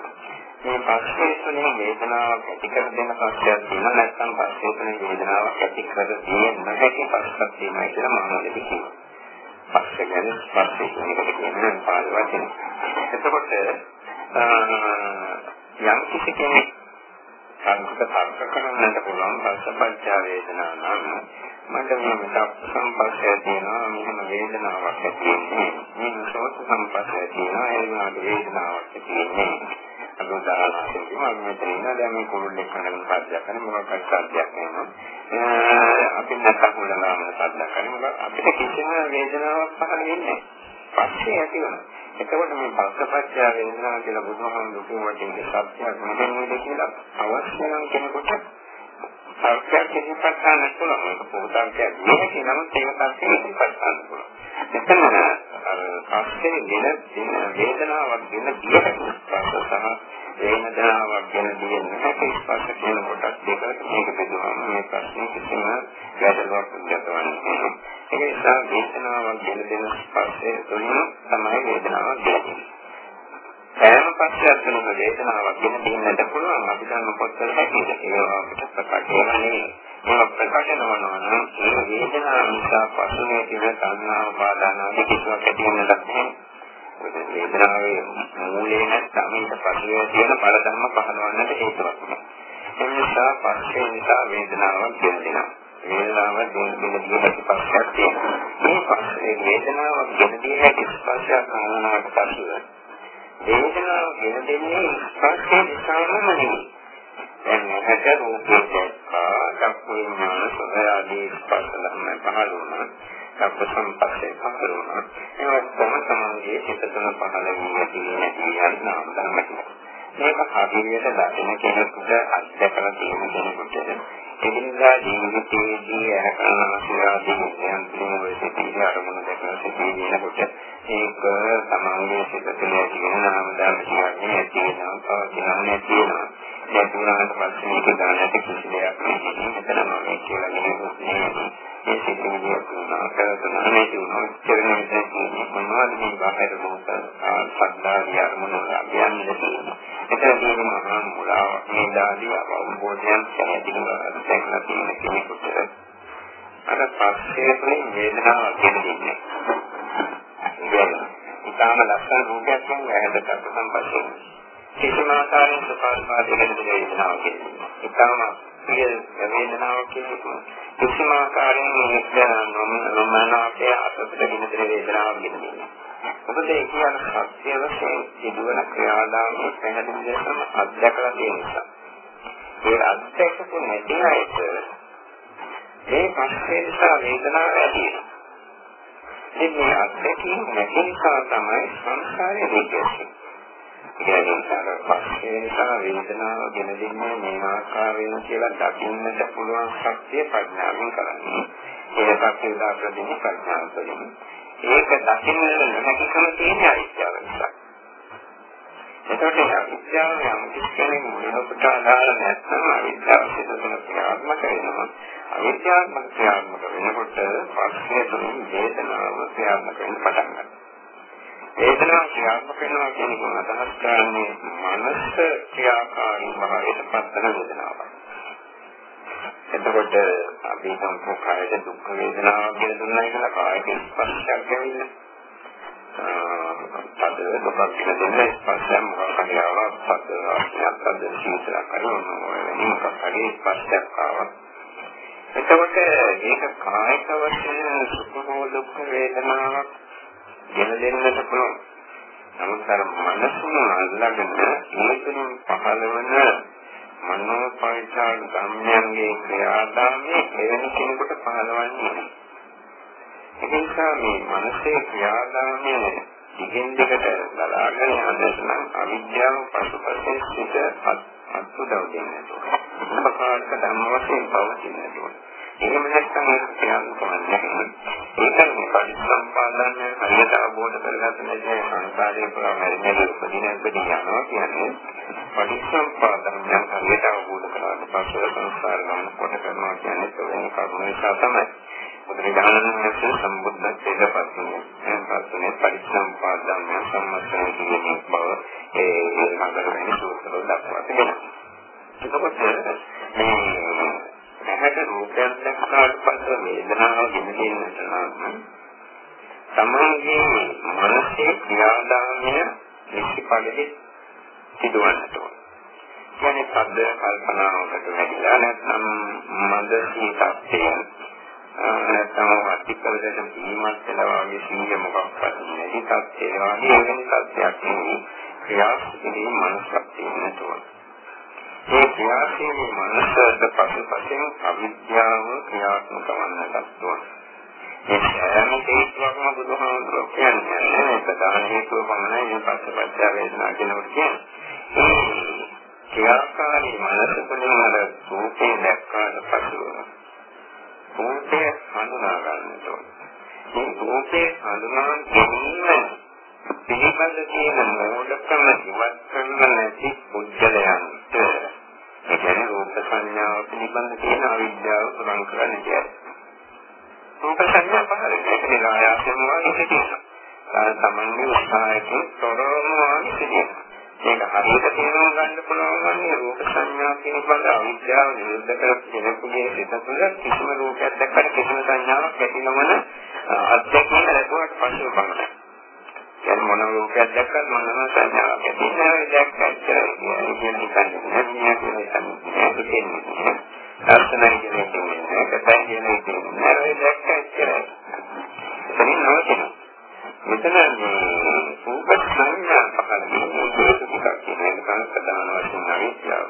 මේ පස්සේ තුනේ වේදනාවක් ඇති කර දෙන පස්සයක් තියෙනවා නැත්නම් පස්සේ තුනේ වේදනාවක් ඇති කර දෙන්නේ නැති පස්සක් තියෙනවා කියලා මම හිතේ කියනවා. පස්සේ ගැන පස්සේ තුනකට කියන්නේ පාළ වචන. එතකොට යම් කිසි කෙනෙක් සංකත තර්ක කරන්නට පුළුවන්. පස්සපච්චා වේදනා නම් මට මේ මතක් සම්පස්සය තියෙනවා. මෙහෙම වේදනාවක් ඇති වෙන්නේ. මේ සෝත සම්පස්සය තියෙනවා. ඒ වුණාට වේදනාවක් ඇති වෙන්නේ. අද උදාහරණයක් මම මෙතන ඉන්න දැන් මේ කුරුල්ලෙක් කරන සාධ්‍යයක් කරන මොකක් හරි සාධ්‍යයක් වෙනවා. අපි නැත්නම් උලනාම සාධ්‍යයක් කරන මොකක්. අපිට කිසිම වේදනාවක් පහළ වෙන්නේ නැහැ. පස්සේ ඇති වෙනවා. එතකොට මේ පස්සපච්චය වේදනා කියලා බුදුහාමුදුරුවෝ වටින සත්‍යයක් නෙමෙයිද කියලා අවශ්‍ය නම් කෙනෙකුට තර්කයක් ඉදිරිපත් කරන්න පුළුවන්. ඒක පොතක්යක් නෙවෙයි නමුත් ඒක තර්කයක් ඉදිරිපත් කරන්න පුළුවන්. එතන අර පස්සේ දින දින වේදනාවක් දින දියකට සහ වේදනාවක් ගැන දින නැහැ ස්පර්ශ කියන කොටස් දෙකකට මේක බෙදුවම මේ ප්‍රශ්නේ කිසිම ගැටලුවක් නැතවන්නේ නැහැ. ඒ නිසා වේදනාවක් ගැන දෙන ස්පර්ශය තුළින් තමයි වේදනාවක් දැනෙන්නේ. සෑම පස්සයක් වෙනම වේදනාවක් ගෙන දෙන්නට පුළුවන් අපි ගන්න පොත්වල හැටියට ඒ අපිට ප්‍රකට වෙන්නේ මේ ප්‍රකට නොවනවා නම් ඒ වේදනාව නිසා පසුනේ තියෙන තණ්හාව බාධානාදී කිසිවක් ඇති වෙන්නත් නැහැ වේදනාවේ මූලයේ නැත්නම් ඊට පස්සේ තියෙන බල ධර්ම පහළවන්නට හේතුවක් නෑ ඒ නිසා පස්සේ නිසා වේදනාවක් ගෙන දෙනවා වේදනාව දෙන දෙන දිහට පස්සක් තියෙනවා මේ පස්සේ වේදනාවක් ගෙන දිය හැකි ස්පර්ශයක් ආනාවට පස්සෙ වේදනාව ගෙන දෙන්නේ ස්පර්ශය නිසාම නෙවෙයි. දැන් හැට රූපයක් දක්ව විඥාන සෝයාදී ස්පර්ශ ධර්ම පහළ වුණා. දක්ව සම්පස්සේ පහළ වුණා. ඒවත් තම තමන්ගේ සිත තුළ පහළ වී ඇති නැති යන නාම ධර්ම. මේක හරියට දකින කෙනෙකුට අත්දැකලා තියෙන කෙනෙකුට එදිනදා ජීවිතයේදී අහකනාසියාදී යන්ත්‍රයේ ඔය සිටින අරමුණ දැකලා සිටිනකොට ඒක තමන්ගේ සිත තුළ තියෙන නාම ධර්ම කියන්නේ ඇති වෙනවා පවතිනවා නැති වෙනවා නැතුණාට පස්සේ මේක දැනට කිසි දෙයක් නෙමෙයි මෙතන මම කියලා කෙනෙකුත් නෙමෙයි මේ සිතිවිලිය තුනා කරගෙන මේ තුනා කරන විදිහ මොනවද මේ බාහිර මොහොත සද්දාවිය අරමුණ යන්නේ තියෙනවා එතන තියෙන මහා මුලාව මේ දාදී අවබෝධයන් සැහැදිලිව දැක්ලා තියෙන කෙනෙකුට අර පස්සේ තුලින් වේදනාවක් ගෙනෙන්නේ ඉතාම ලස්සන රූපයක් කියන ඇහැට සත්‍ය සම්පස්සේ. කිසිම ආකාරයක සපාස්පාදයකට වේදනාවක් කියන්නේ. ඉතාම ප්‍රිය වේදනාවක් කියන්නේ කිසිම ආකාරයෙන් නොමනාපය අසතුට වෙන වේදනාවක් කියන්නේ. මොකද ඒ කියන සත්‍ය වශයෙන් සිදුවන ක්‍රියාදාමයේ පැහැදිලි දෙයක්ම අත්දැකලා තියෙන නිසා. ඒ අත්දැකපු නැති අයට මේ පස්සේ නිසා වේදනාවක් ඇති වෙනවා. ඉතින් මේ අත්දැකීම් නැති නිසා තමයි සංසාරේ දෙකෙන්නේ. කියන්නේ පස්සේ නිසා වේදනාව ගෙන දෙන්නේ මේ ආකාරයෙන් කියලා දකින්නට පුළුවන් ශක්තිය ප්‍රඥාවෙන් කරන්නේ. ඒක අපි උදාහරණ දෙන්නේ ප්‍රඥාව තුළින්. ඒක දකින්න නැතිකම තියෙන අවිද්‍යාව නිසා. එතකොට අවිද්‍යාව යම් කිසිම මොනකට ආදාළ නැත්නම් අවිද්‍යාව සිදුවන ක්‍රියාත්මක වෙනවා. අවිද්‍යාත්මක ක්‍රියාත්මක වෙනකොට පස්සේ තුන වේදනාව ක්‍රියාත්මක වෙන්න පටන් ගන්නවා. වේදනාව ක්‍රියාත්මක වෙනවා කියන එක අදහස් කරන්නේ මනස ක්‍රියාකාරී භාවයට පස්සන වේදනාවක්. එතකොට අපි හිතමු කායයේ දුක් වේදනාවක් කියලා දුන්නා කියලා කායික ස්පර්ශයක් ගැවිලා. පද දුකක් කියලා දෙන්න ස්පර්ශයක් මොකක්ද කියලා පද ආශ්‍රයක් පද සීතලක් කරනවා. මොකක් හරි ස්පර්ශයක් ආවා. එතකොට මේක කායික වශයෙන් සුඛ හෝ දුක් වේදනාවක් ගෙන දෙන්නට පුළුවන්. නමුත් අර මනසම අල්ලගෙන ඒකෙන් පහළවන මනෝ පරිචාර ධර්මයන්ගේ ක්‍රියාදාමයේ එවැනි කෙනෙකුට පහළවන්නේ. ඒ නිසා මේ මනසේ ක්‍රියාදාමයේ දිගින් දිගට බලාගෙන යන්න අවිද්‍යාව පසුපසින් සිට අත්උදව් දෙන්නට ඕනේ. උපකාරක ධර්ම වශයෙන් පවතින්නට ඕනේ. එහෙම නැත්නම් ඒක කියන්න කොහොමද? ඒක පරිසම්පාදන හරියට අවබෝධ කරගන්න නැති සංසාරේ පුරා මැරෙන්නේ උපදින උපදින යනවා කියන්නේ පරිසම්පාදන හරියට අවබෝධ කරගන්න පස්සේ සංසාර ගමන කොට කරනවා කියන්නේ තෝරන කරුණ නිසා තමයි. බුදුරජාණන් වහන්සේ සම්බුද්ධත්වයට පස්සේ එන්පස්සේ පරිසම්පාදන සම්මතන කියන බව ඒ නගර වෙන සූත්‍රවල දක්වා තිබෙනවා. එතකොට මේ ඇහැට රූපයක් දැක්කාට පස්සේ වේදනාව ගෙනෙන්නට නම් සමාජයේ මනසේ ක්‍රියාදාමය නිසිපඩේ සිදුවන්නට ඕන. කියන්නේ සද්ද කල්පනාවකට වැඩිලා නැත්නම් මද සීතත්ය නැත්නම් අතිකලකට බීමත් වෙනවා වගේ සිහිය මොකක්වත් නැති තත්ත්වය වගේ වෙන තත්ත්වයක් නෙවෙයි ක්‍රියාශීලී මනසක් තියෙන්න ඕන. මේ ක්‍රියාශීලී මනසට පසුපසින් අවිද්‍යාව ක්‍රියාත්මක වන්නටත් ඕන. මේ සෑම හේතුවක්ම බුදුහාමුදුරුවෝ කියන්නේ මේ ප්‍රධාන හේතුව පමණයි මේ පස්සපච්චය වේදනා කියනකොට කියන්නේ. ක්‍රියාකාරී මනස තුළින් අර රූපේ දැක්කා දැක්කාට පසු රූපය හඳුනා ගන්නට ඕන. මේ රූපේ හඳුනා ගැනීම පිළිබඳ තියෙන මෝඩකම ඉවත් කරන්න නැති පුද්ගලයන්ට ඒ කියන්නේ රූප සංඥාව පිළිබඳ තියෙන අවිද්‍යාව තුරන් කරන්න කියන්නේ. රූප සංඥා පහළ වෙන්නේ ආයාසයෙන් වගේ සිටිනවා. තමන්ගේ උත්සාහයෙන් තොරවම වගේ සිටිනවා. මේක හරියට තේරුම් ගන්න පුළුවන් වන්නේ රූප සංඥා පිළිබඳ අවිද්‍යාව නිරුද්ධ කර කෙනෙකුගේ සිත තුළ කිසිම රූපයක් දැක්කට කිසිම සංඥාවක් ඇති නොවන අත්දැකීම ලැබුවට පස්සේ පමණයි. දැන් මොන රූපයක් දැක්කත් මොනම සංඥාවක් ඇති නැහැ දැක්කත් කියන්නේ කියන්නේ නැහැ කියන්නේ දර්ශනය කියන්නේ කතා කියන්නේ නැහැ දැක්කත් කියන්නේ. එතනින් නවතිනවා. මෙතන රූප සංඥා පහළ වෙන ටිකක් කියන ප්‍රධාන වශයෙන් අවිද්‍යාව.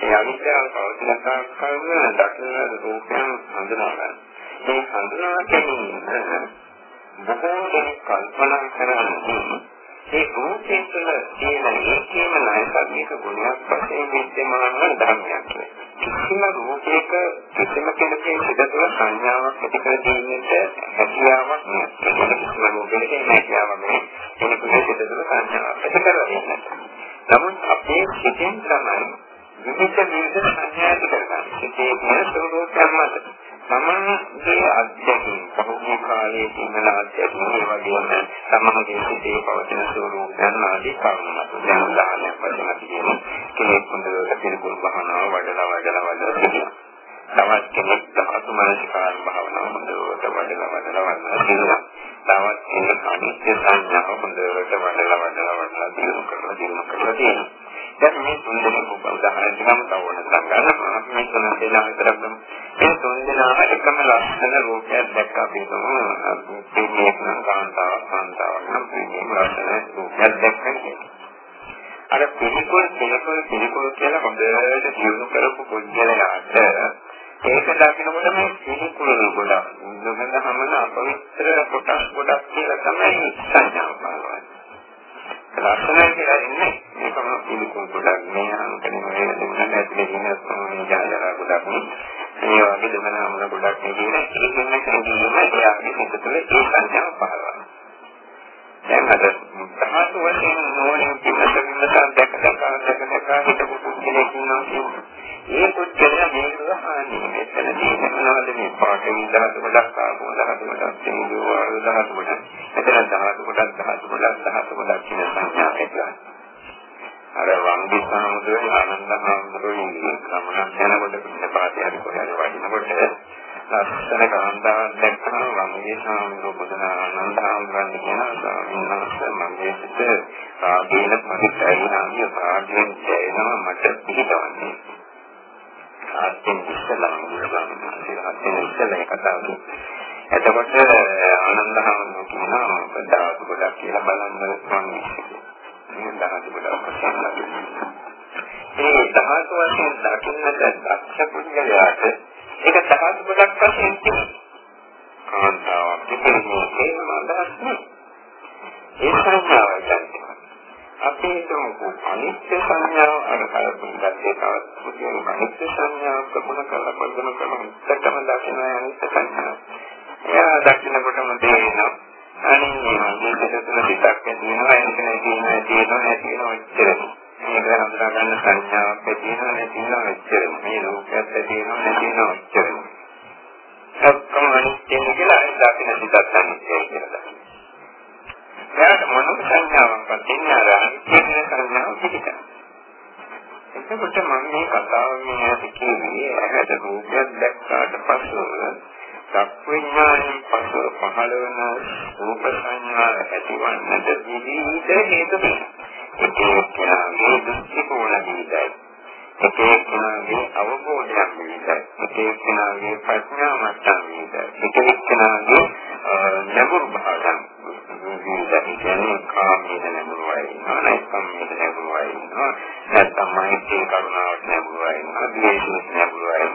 ඒ අවිද්‍යාව පවතින කාලවල දකින්න රූපයන් හඳුනා ගන්න. මේ හඳුනා ගැනීම බොහෝ දෙනෙක් කල්පනා කරන්නේ ඒ රූපේ තුළ තියෙන ඒකේම නයිසර්ගික ගුණයක් වශයෙන් විද්‍යමාන ධර්මයක් කියලා. කිසිම රූපයක කිසිම කෙනෙකුගේ සිත තුළ සංඥාවක් ඇති කර දෙන්නට හැකියාවක් නැහැ. කිසිම රූපයක හැකියාවක් නැහැ. කෙනෙකුගේ සිත තුළ සංඥාවක් ඇති කර දෙන්නට. නමුත් අපේ සිතෙන් තමයි විවිධ විවිධ සංඥා ඇති කරගන්නේ. සිතේ තියෙන ස්වરૂපයන් මත. මමගේ අධ්‍යයනය පහුගිය කාලයේ තිබෙන අධ්‍යයනය ඒ වගේම තමන්ගේ සිතේ පවතින ස්වરૂපයන් ආදී කරුණු මත දැන් උදාහරණයක් වශයෙන් අපි කියමු කෙනෙක් හොඳට පිළිකුල් භාවනාව වඩලා වඩලා වඩලා සිටිනවා. තවත් කෙනෙක් ධාතු මනසිකාර භාවනාව හොඳට වඩලා වඩලා වඩලා සිටිනවා. තවත් කෙනෙක් අනිත්‍ය සංඥාව හොඳට වඩලා වඩලා වඩලා දිනු කරලා දිනු කරලා තියෙනවා. දැන් මේ තුන් දෙනෙක් උදාහරණ දෙකම තවන්න ගන්නවා. අපි මේ තුන දෙනා විතරක් මේ තුන් දෙනා එකම ලක්ෂණ රූපයක් දැක්කා කියනවා. මේ නම් කාන්තාවක් කාන්තාවක් නම් මේ ලක්ෂණ රූපයක් දැක්කනේ. අර පිළිකුල් පිළිකුල් පිළිකුල් කියලා හොඳට දියුණු කරපු පුද්ගලයාට ඒක දකින්නකොට මේ පිළිකුල් ගොඩක් නොගඳ හැමන අපවිත්‍ර කොටස් ගොඩක් කියලා තමයි සංඥාව බලන්නේ. ලක්ෂණය කියලා ඉන්නේ මේකම පිළිකුල් ගොඩක් මේ අන්තනේ මේ දෙන්න ඇතුලේ ඉන්න සම්මේ ජායරා ගොඩක් මේ වගේ දෙමන අමන ගොඩක් කියන ඒකෙන් කියන්නේ එයාගේ හිත තුළ ඒ සංඥාව පහළවනවා. දැන් අද ධාතු වශයෙන් නෝනින් පිටත විමසා දැක දැක දැක දැක හිතපු කෙනෙක් ඉන්නවා කියන්නේ ඒ පුද්ගලයා මේක හානි මෙතන තියෙනවද මේ පාටින් ධාතු ගොඩක් ආපෝ ධාතු ගොඩක් තේජෝ ධාතු ගොඩක් මෙතන ධාතු ගොඩක් ධාතු ගොඩක් ධාතු ගොඩක් කියන සංඥා එකයි අර වංගි සාමුදුරේ ආනන්ද සාමුදුරේ ගමනක් යනකොට පින්න පාතේ හරි කොහේ වඩිනකොට ලස්සන කාන්තාවක් දැක්කම වංගි සාමුදුර බුදුන ආනන්ද සාමුදුරන් කියන ස්වාමීන් වහන්සේ මගේ සිත රාගයෙන් පරිත්‍යාගය ආදී රාගයෙන් දැනෙනවා මට පිළිගන්නේ. ආත්මෙ ඉස්සලා මම ආත්මෙ ඉස්සලා කතාව. එතකොට ආනන්දහම කියනවා බදාතු ගොඩක් කියලා බලන්න ස්වාමීන් වහන්සේ. දහතු ගොඩක් කියනවා ඒ දහතු වශයෙන් දකින්නට දක්ෂ පුද්ගලයාට ඒක දහතු ගොඩක් වශයෙන් තියෙනවා. කාන්තාවක් පිටින්නේ ඒකම අදහස් නෙවෙයි ඒ සංඥාවයි ගන්නවා අපි හිතමු අනිත්‍ය සංඥාව අර කලින් දැක්කේ තවත් පුදුම අනිත්‍ය සංඥාව ප්‍රගුණ කරලා ප්‍රගුණ කරලා ඉස්සරටම දකින්න අනිත්‍ය සංඥාව. එයා දකින්නකොටම තේරෙනවා අනේ මේ දෙකතුන දෙකක් ඇතිවෙනවා ඒක නැතිවෙනවා තියෙනවා නැතිවෙනවා ඉච්චරයි. මේක හඳුනා ගන්න සංඥාවක් ඇතිවෙනවා නැතිවෙනවා ඉච්චරයි. මේ රූපයක් ඇතිවෙනවා නැතිවෙනවා ඉච්චරයි. ඔක්කොම අනිත්‍ය කියලා දකින්න සිතක් අනිත්‍යයි කියලා. එයාට මොනම සංඥාවක්වත් දෙන්නේ අර අනිත්‍ය සංඥාව පිළිගන්න. එතකොට මම මේ කතාව මේ ඇති කියන්නේ ඇහැට රූපයක් දැක්කාට පස්සෙ සක්විඥාණයෙන් පසු පහළ වෙන රූප සංඥා ඇතිවන්නට විවිධ හේතු තියෙනවා. ඒ දෘෂ්ටි කෝණ විවිධයි. එක එක්කෙනාගේ අවබෝධයක් විදිහට එක එක්කෙනාගේ ප්‍රඥා මට්ටම විදිහට එක එක්කෙනාගේ නැඹුරු භාවයන් විදිහට කියන්නේ කාමයේ නැඹුරු වයි අනයිකම්යේ නැඹුරු වයි නැත්නම් මෛත්‍රී කරුණාවට නැඹුරු වයි ද්වේෂයේ නැඹුරු වයි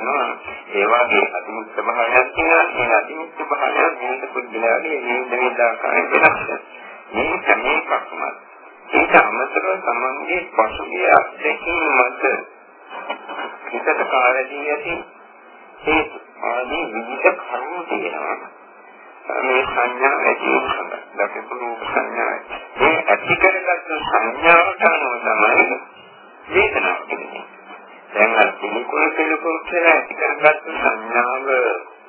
ඒ වගේ අතිමුක්ත භාවයක් තියෙනවා ඒ අතිමුක්ත භාවය මේක පුද්ගලයාගේ මේ දෙවිදාකාරයෙන් වෙනස් මේ සමේ කක්ම ඒක අමතරව තමන්ගේ පසුගිය අත්දැකීම් මත හිතට කාලදී ඇති හේතු ආදී විවිධ කරුණු තියෙනවා. මේ සංඥා ඇති වෙන දකිපු රූප සංඥා. මේ ඇති කරගත්තු සංඥාවට අනුව තමයි වේදනාව කියන්නේ. දැන් අර පිළිකුල් පිළිකුල් කියලා ඇති කරගත්තු සංඥාව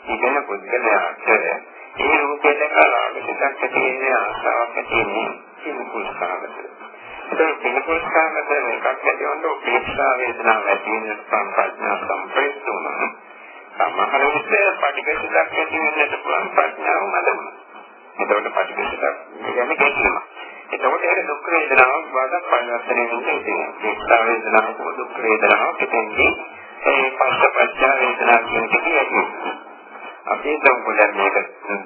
ඉගෙන පුද්ගලයාට ඒ රූපේ දැකලා ආලෝකයක් ඇති වෙන ආශාවක් ඇති වෙන්නේ පිළිකුල් සාගතයි. ඒ පිළිකුල් සාගත එකක් ඇති වුණොත් උපේක්ෂා වේදනාවක් ඇති වෙන සංප්‍රඥා සම්ප්‍රේෂ්ඨුණා. සමහර විට පටිඝසයක් ඇති වෙන්නට පුළුවන් ප්‍රඥාව මදම. එතකොට පටිඝසයක් කියන්නේ ගැටීම. එතකොට ඒක දුක් වේදනාවක් බවට පරිවර්තනය වෙන්නේ ඒ වේදනාවක් දුක් වේදනාවක් පිටින්දී ඒ පස්සපච්චා වේදනාවක් කියන කී ඇති. අපේ සම්පූර්ණ මේක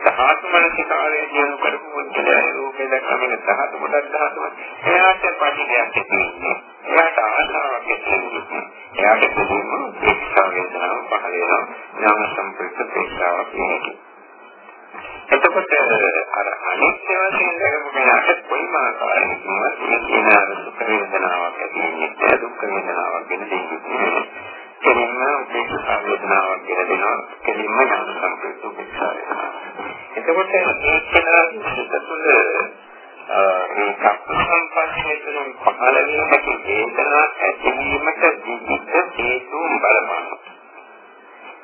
ධාතු මනසිකාරයේ දිනු කරපු මුද්දේ රූපේ දැක්කම ධාතු කොටස් ධාතු එයාට පටිඝයක් තියෙන්නේ. එයාට ආශාවක් තියෙන්නේ. එයාට පුළුවන් ඒක්ෂා වේදනාව පහළ වෙනවා. ඥාන සම්ප්‍රයුක්ත ප්‍රේක්ෂාවක් නෙමෙයි. එතකොට අර අනිත්‍ය වශයෙන් දැකපු කෙනාට කොයිම ආකාරයකින්වත් මේ කියන අර සුඛ වේදනාවක් ඇති වෙන්නේ දුක් වේදනාවක් ගැන දෙන්නේ. කෙලින්ම උපේක්ෂා වේදනාවක් ගැන දෙනවා. කෙලින්ම ඥාන සම්ප්‍රයුක්ත ප්‍රේක්ෂා වේදනාවක්. එතකොට මේ කෙනා සිත තුළ ඒ සම්පස්සේ තුළින් පහළ වෙන හැකි වේදනා ඇතිවීමට විවිධ හේතු බලපානවා.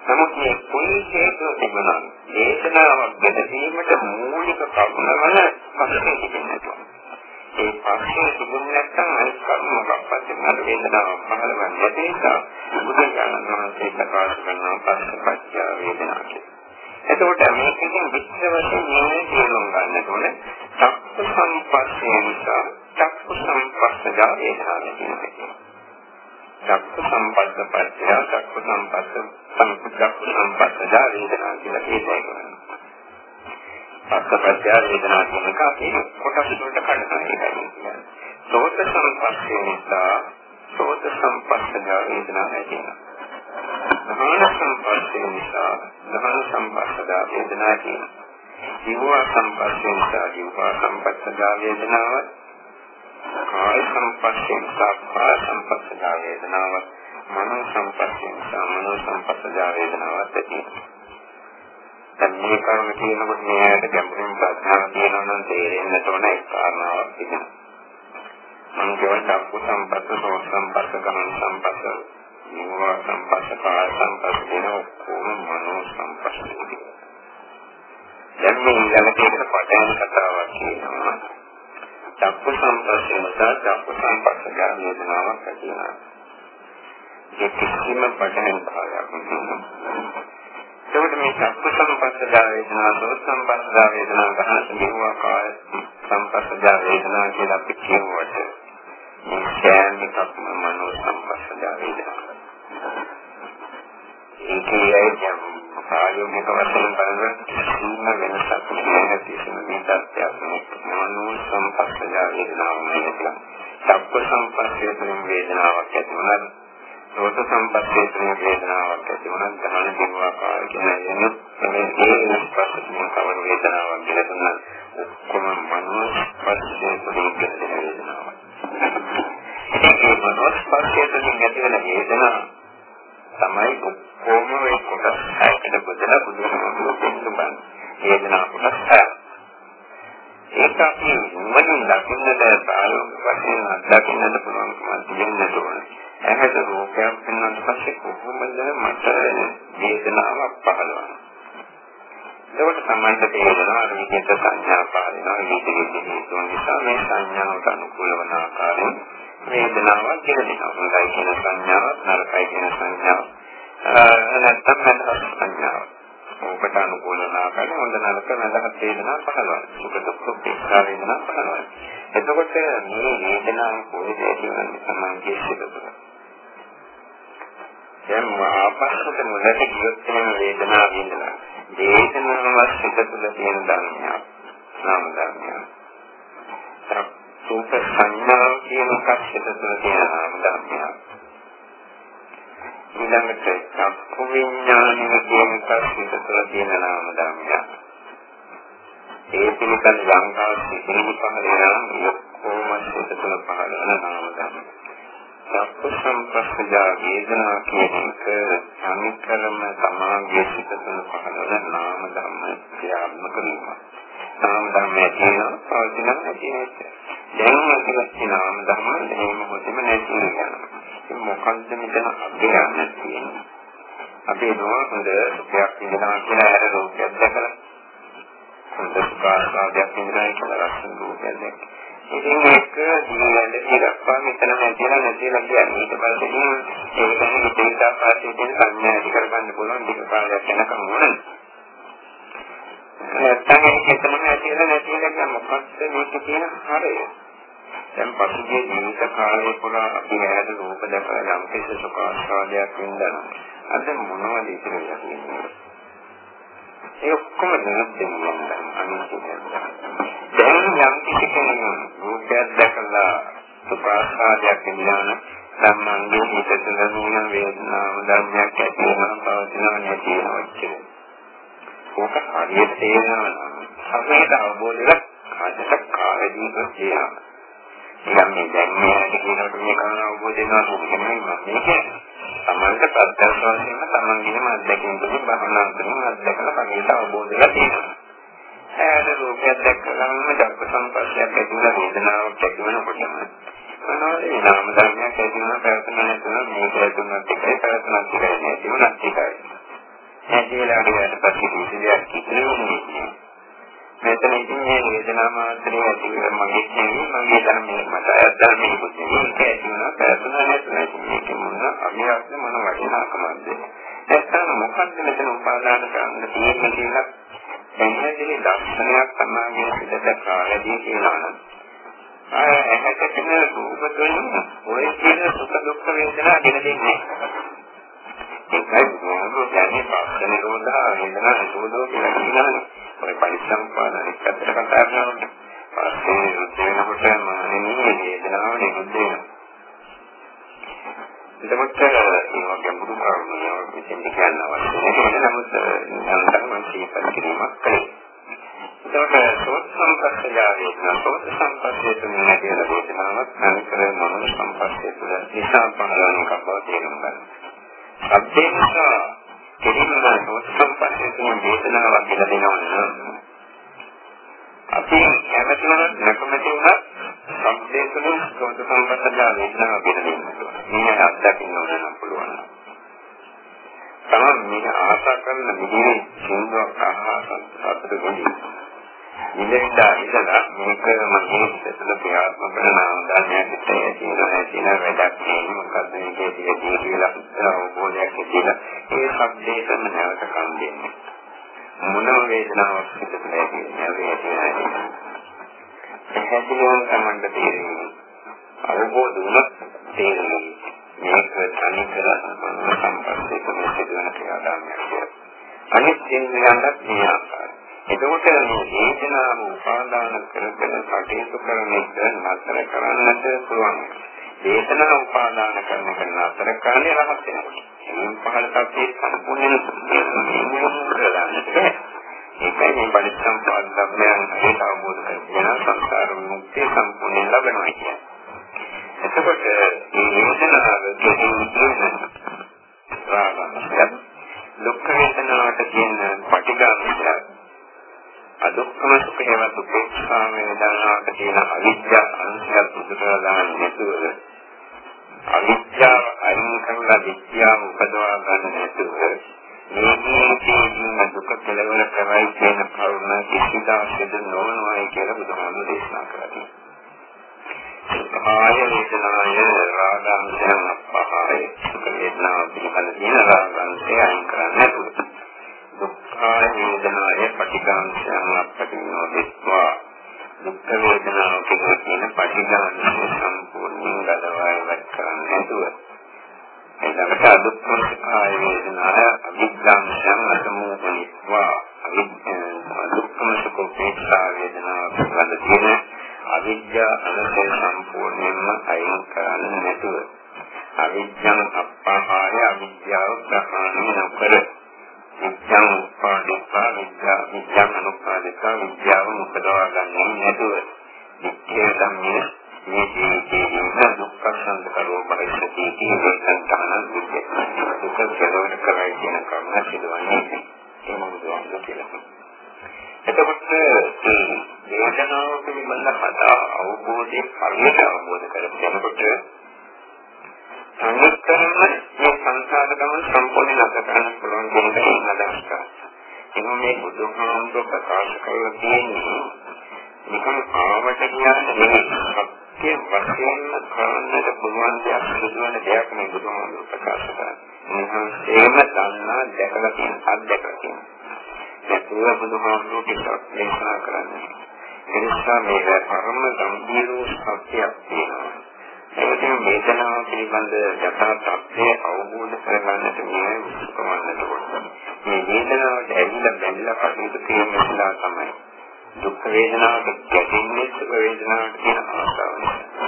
නමුත් මේ කුලී හේතු තිබුණා වේදනාවක් ගැටීමට මූලික කරුණ වන පස්සේ තිබෙනවා. ඒ පස්සේ තිබුණ නැත්නම් අනිත් කරුණ මොකක්වත් මන වේදනාවක් පහළ වෙන්නේ නැති නිසා බුදුරජාණන් වහන්සේ ප්‍රකාශ කරනවා පස්සපච්ච වේදනා කියලා. එතකොට මේකෙන් විස්තර වශයෙන් මේ තේරුම් ගන්න ඕනේ චක්ක සංපස්සේ නිසා චක්ක සංපස්සජා වේදනා කියනවා. චක්ක සම්පස්ස පත්‍ය චක්ක සම්පස්ස සංකුච්චක්ක සම්පස්සජා වේදනා කියලා කියනවා. පස්සපත්‍ය වේදනා කියන එක අපි කොටස් වලට කඩන එකයි. සෝත සංපස්සේ නිසා සෝත සංපස්සජා වේදනා ඇතිවෙනවා. ධාන සම්පස්සේ නිසා ධාන සම්පස්සදා වේදනා කියනවා. ජීව සම්පස්සේ නිසා ජීව සම්පස්සදා වේදනාව කාය සම්පස්සේ නිසා කාය සම්පස්සදා වේදනාව මනෝ සම්පස්සේ නිසා මනෝ සම්පස්සදා වේදනාවක් ඇති දැන් මේ කරුණ කියනකොට මේකට ගැඹුරින් ප්‍රඥාව කියනවා නම් තේරෙන්න තෝරන එක කාරණාවක් තිබෙනවා. මම කියවන චක්කු සම්පස්ස සෝත සම්පස්ස ගමන සම්පස්ස ජීව සම්පස්ස කාය සම්පස්ස කියන ඔක්කොම මනෝ සම්පස්ස දැන් මේ ඊළඟට පටන් කතාවක් කියනවා. චක්කු සම්පස්සේ නිසා චක්කු සම්පස්ස වේදනාවක් ඇති වෙනවා. ඒ කිසිම පටන් භාවයක් එතකොට මේ චක්කු සම්පස්ස වේදනා සෝත සම්පස්ස වේදනා ගන්න ජීව කාය සම්පස්ස වේදනා කියලා අපි කියුවට මේ සෑම එකක්ම මනෝ සම්පස්ස වේදනා ඒකේ යම් ආයෝගික වශයෙන් බලන සීම වෙනසක් නැහැ කිසිම විදර්ශයක් මනෝ සම්පස්සජ වේදනාවක් නෙවෙයි. සබ්බ සම්පස්සේ තුන වේදනාවක් ඇති වුණත් රෝත සම්පස්සේ තුන වේදනාවක් ඇති වුණත් ධාන දිනවාකාර කියන එන මේ ඒ ස්පර්ශයෙන් කවර වේදනාවක් කියලා දුන්නා ඔක්කොම මනෝ ස්පර්ශයේ තුන වේදනාවක්. ඒ මනෝ ස්පර්ශයේ තුන ඇති වෙන වේදනාව තමයි ඔක්කොම ඒ කොටස් හයකට බෙදලා බුදුහාමුදුරුවෝ දෙන්නුබන් වේදනා කොටස් හය. ඒක අපි මොනින් දකින්නද බාලෝක වශයෙන් දකින්නද පුළුවන්කම තියෙන්නට ඕනේ. ඇහැට රූපයක් වෙනාට පස්සේ කොහොමද මට වේදනාවක් පහළවන්නේ? ඒකට සම්බන්ධ තේරෙනවා අර විදිහට සංඥා පාරිනවා විදිහට හේතුන් නිසා මේ සංඥාවට අනුකූල වන ආකාරයෙන් වේදනාවක් ගෙනෙනවා. හොඳයි කියන සංඥාවක් නරකයි කියන සංඥාවක්. නැත්නම් මනස සංඥාවක්. ඔබට අනුකූල නාකල හොඳ නරක නැදහත් වේදනා පහළවන. සුඛ දුක්ඛ උපේක්ෂා වේදනා පහළවන. එතකොට මේ වේදනාව කොහෙද කියන්නේ සමාජයේ සිදුවන. දැන් ආපස්සට මුලට ගියොත් වෙන වේදනාව විඳිනවා. වේදනාව සිත තුළ තියෙන ධර්මයක්. නාම ධර්මයක්. රූප සංඥාව කියන එකක් සිත තුළ තියෙන නාම ධර්මයක්. ඊළඟට චක්කු විඥානය කියන එකක් සිත තුළ තියෙන නාම ධර්මයක්. ඒ පිළිබඳ ලංකාව සිහිනු පහළ වෙනවා ඔක්කොම සිත තුළ පහළ වෙන නාම ධර්මයක්. සත්‍ය සම්පස්සජා වේදනා කියන එක සමිකරම සමාගයේ සිට තුන පහළවන නාම ධර්ම ක්‍රියාත්මක වීම. නාම ධර්මයේ තියෙන පවතින නැති නැති. දැන් අපිට නාම ධර්ම එහෙම මොකදම නැති වෙනවා. මොකක්ද මෙතන අධ්‍යයනය තියෙන්නේ? අපි නෝ හොඳ සුඛයක් විඳිනවා කියලා හැර රෝගයක් දැකලා හොඳ සුඛාස්වාදයක් විඳිනවා කියලා ලස්සන රෝගයක් දැක්කා. ඉතින් ඒක ජීවිතේ ඉරක්වා මෙතන නැතිලා නැතිලා කියන්නේ ඊට පස්සේ ඒක තමයි දෙවිතා පාස්සේ තියෙන සංඥා ඇති කරගන්න පුළුවන් දෙක කාලයක් යනකම් වුණා. නැත්නම් ඒක එතනම නැතිලා නැතිලා කියන්නේ මොකක්ද මේක කියන හරය. දැන් පසුගිය ජීවිත කාලය පුරා අපි හැද රූප දැකලා යම් කිසි සුඛ ආස්වාදයක් වින්දනවා. අද මොනවද ඉතිරිලා තියෙන්නේ? ඒ ඔක්කොම දැනෙන්නේ අනිත්‍යය. දැන් යම් කිසි කෙනෙක් රූපයක් දැකලා සුඛ ආස්වාදයක් වින්දන සම්මන්ගේ හිත තුළ නුන වේදනාව ධර්මයක් ඇති වෙනවා පවතිනවා නැති වෙනවා කියන්නේ. ඕක හරියට තේරෙනවා නම් සමහරට අවබෝධයක් කාටද කාලෙදී කියනවා. නිකන් මේ දැන් මේ ඇති කියනකොට මේ කන අවබෝධ වෙනවා කියන්නේ මම මේක තමන්ට ප්‍රත්‍යක්ෂ වශයෙන්ම තමන්ගේම අත්දැකීම් තුළින් බහනා කරන අත්දැකලා කණේට අවබෝධ වෙලා තියෙනවා. ඇයට රූපයක් දැක්කම ධර්ම සංපස්සයක් ඇති වෙන වේදනාවක් ඇති වෙනකොටම මොනවද මේ නාම ධර්මයක් ඇති වෙන ප්‍රයත්න නැතුව මේක ඇතුළත් එකයි ප්‍රයත්නක් කරන්නේ නැති වුණත් එකයි. ඇයි කියලා ඊට පස්සේ කිසිදයක් කිසිවෙන්නේ මෙතන ඉතින් මේ වේදනා මාත්‍රේ ඇති වෙන මගේ නෙවෙයි මගේ ධර්මයේ මත ධර්මයේ කුසලයේ ඒක ඇති වෙන ප්‍රයත්න නැත්නම් මේක මොන අභියස්ස මොන වටිනාකමක්ද නැත්නම් මොකක්ද මෙතන උපාදාන කරන්න තියෙන්නේ කියලා පැහැදිලි දර්ශනයක් තමයි පිටත කාලදී කියනවා නම් අය ඇහැට තියෙන රූප තුළින් ඔය කියන සුඛ දුක්ඛ වේදනා දෙන දෙන්නේ ඒකයි මොනවද කියන්නේ පස්ස නිරෝධා වේදනා නිරෝධෝ කියලා කියනවානේ ඔය පරිසම්පාදන එක්ක අතර කතා කරනකොට පස්සේ රුධිරනකොට මානෙන්නේ වේදනාව නිරුද්ධ වෙනවා. එතකොට මේ ගැඹුරු කරුණු මෙතෙන් කියන්න අවශ්‍ය නැහැ. නමුත් අන්තරමන් සිහිපත් කිරීමක් කලේ. එතකොට සෝත් සම්පස්සය වේදනා සෝත් සම්පස්සය තුන කියන වේදනාවක් අනිකර මනෝ සම්පස්සය තුන නිසා පහළවන එකක් බව තේරුම් ගන්න. සබ්දේ නිසා කෙරෙනවා සම්පන්නයේ තියෙන වේදනාවක් කියලා දෙනවා අපි කැමති වුණත් නැකමැති වුණත් සම්පේ තුළින් සෝත සම්පන්නලා වේදනාවක් කියලා දෙනවා. මේ අත්දකින්න ඕන නම් පුළුවන්. තමයි මේක ආශා කරන විදිහේ සිංහවක් අහහා සතුට ගොඩි. ඉඳලා ඉඳලා මේක මගේ හිතේ ක්‍රියාත්මක කරන නාම ධර්මයක් ඉතේ තියෙනවා තියෙන වැඩක් නෙවෙයි මොකද්ද මේකේ තියෙන්නේ කියලා අවබෝධයක් තියෙන ඒ සම්දේශම නැවත කන් දෙන්නේ. මොන වේදනාවක් පිටත නැතිනේ වේදනාවක් එහෙදිනම් තමයි තේරෙන්නේ. අවබෝධ වුණත් තේරෙන්නේ මේක තනි කර සම්පස්සේ කරන සිදුවන ක්‍රියාදාමයක් අනිත් දෙන්නටත් මේ ආකාරය. එතකොට මේ වේදනාව උපාදාන කරගෙන කටයුතු කරන එක නතර කරන්නට පුළුවන්. වේදනාව උපාදාන කරන එක නතර කරන්නේ රහත් වෙනකොට. මේ පහළ තත්ත්වයේ සම්පූර්ණ කරගන්නට ඒකයි මේ පරිසම්පාද ධර්මයන් ඒක අවබෝධ කරගෙන සංසාර මුක්තිය සම්පූර්ණ ලබනවා කියන්නේ. එතකොට මේ වේදනාව කියන්නේ රාගය. දුක් වේදනාවට කියන පටිඝාමය අදුක්කම සුඛේවත් උපේක්ෂා වේදනාවට තියෙන අවිද්‍යා අංශයක් පුදුරලා දාන්න නැතුව අවිද්‍යාව අයින් කරලා විද්‍යාව උපදවා ගන්න නැතුව මේ ජීවිතයේ දුක කෙලවර කරයි කියන කරුණ කිසිදා සිදු නොවනවායි කියලා බුදුහාමුදුරු දේශනා කළා. කාය වේදනාය රාගාංශයන් අපහාය වේදනාව පිළිබඳ තියෙන රාගාංශය අයින් කරන්න නැතුව දුක්ඛාය වේදනාය පටිඝාංශයන් අපටිනෝ විස්වා දුක්ඛ වේදනාව කියන පටිඝාංශය සම්පූර්ණයෙන් ගලවා ඉවත් කරන්න නැතුව. එතකොට දුක්ඛාය වේදනාය අවිද්‍යාංශයන් අසමෝ විස්වා දුක්ඛම සුඛෝපේක්ෂා වේදනාව පිළිබඳ තියෙන අවිද්‍යා අනසය සම්පූර්ණයෙන්ම අයින් කරන්න නැතුව අවිද්‍යාව අපහාය අවිද්‍යාව ප්‍රහාණය නොකර විද්‍යාව උපාදිකා විද්‍යා විද්‍යාව අනුපාදිකා විද්‍යාව උපදවා ගන්න නැතුව විද්‍යාව ධම්මේ මේ ජීවිතයේ දුක්ඛ සංකරෝ පරිස්සති කියන සංතාන දුක කෙලවර කරයි කියන කරුණ සිදුවන්නේ ඒ මොකද කියලා. එතකොට මේ වේදනාව පිළිබඳ කතා අවබෝධයෙන් හරියට අවබෝධ කරගන්නකොට සංස්කරණ මේ සංසාර ගමන සම්පූර්ණ නැත කරන්න පුළුවන් කියන එක අදහස් කරා. එනම් මේ බුදුහාමුදුර ප්‍රකාශ කරලා තියෙන්නේ නිකන් ආවට කියන්නේ සත්‍ය වශයෙන්ම කරන්නට පුළුවන් දෙයක් සිදුවන දෙයක් මේ බුදුහාමුදුර ප්‍රකාශ කරා. එහෙනම් ඒම දන්නා දැකලා තියෙන අත්දැකලා තියෙන. ඒකව බුදුහාමුදුර ටිකක් දේශනා කරන්නේ. ඒ නිසා මේ පරම ගම්භීර සත්‍යයක් තියෙනවා. ඒකෙන් වේදනාව පිළිබඳ යථා තත්ත්වය අවබෝධ කරගන්නට මේ උත්සවන්නට ඕන. මේ වේදනාවට ඇවිල්ලා බැඳලා කටයුතු කිරීම නිසා තමයි දුක් වේදනාවට ගැටෙන්නේ සුඛ වේදනාවට කියන ආසාව නිසා.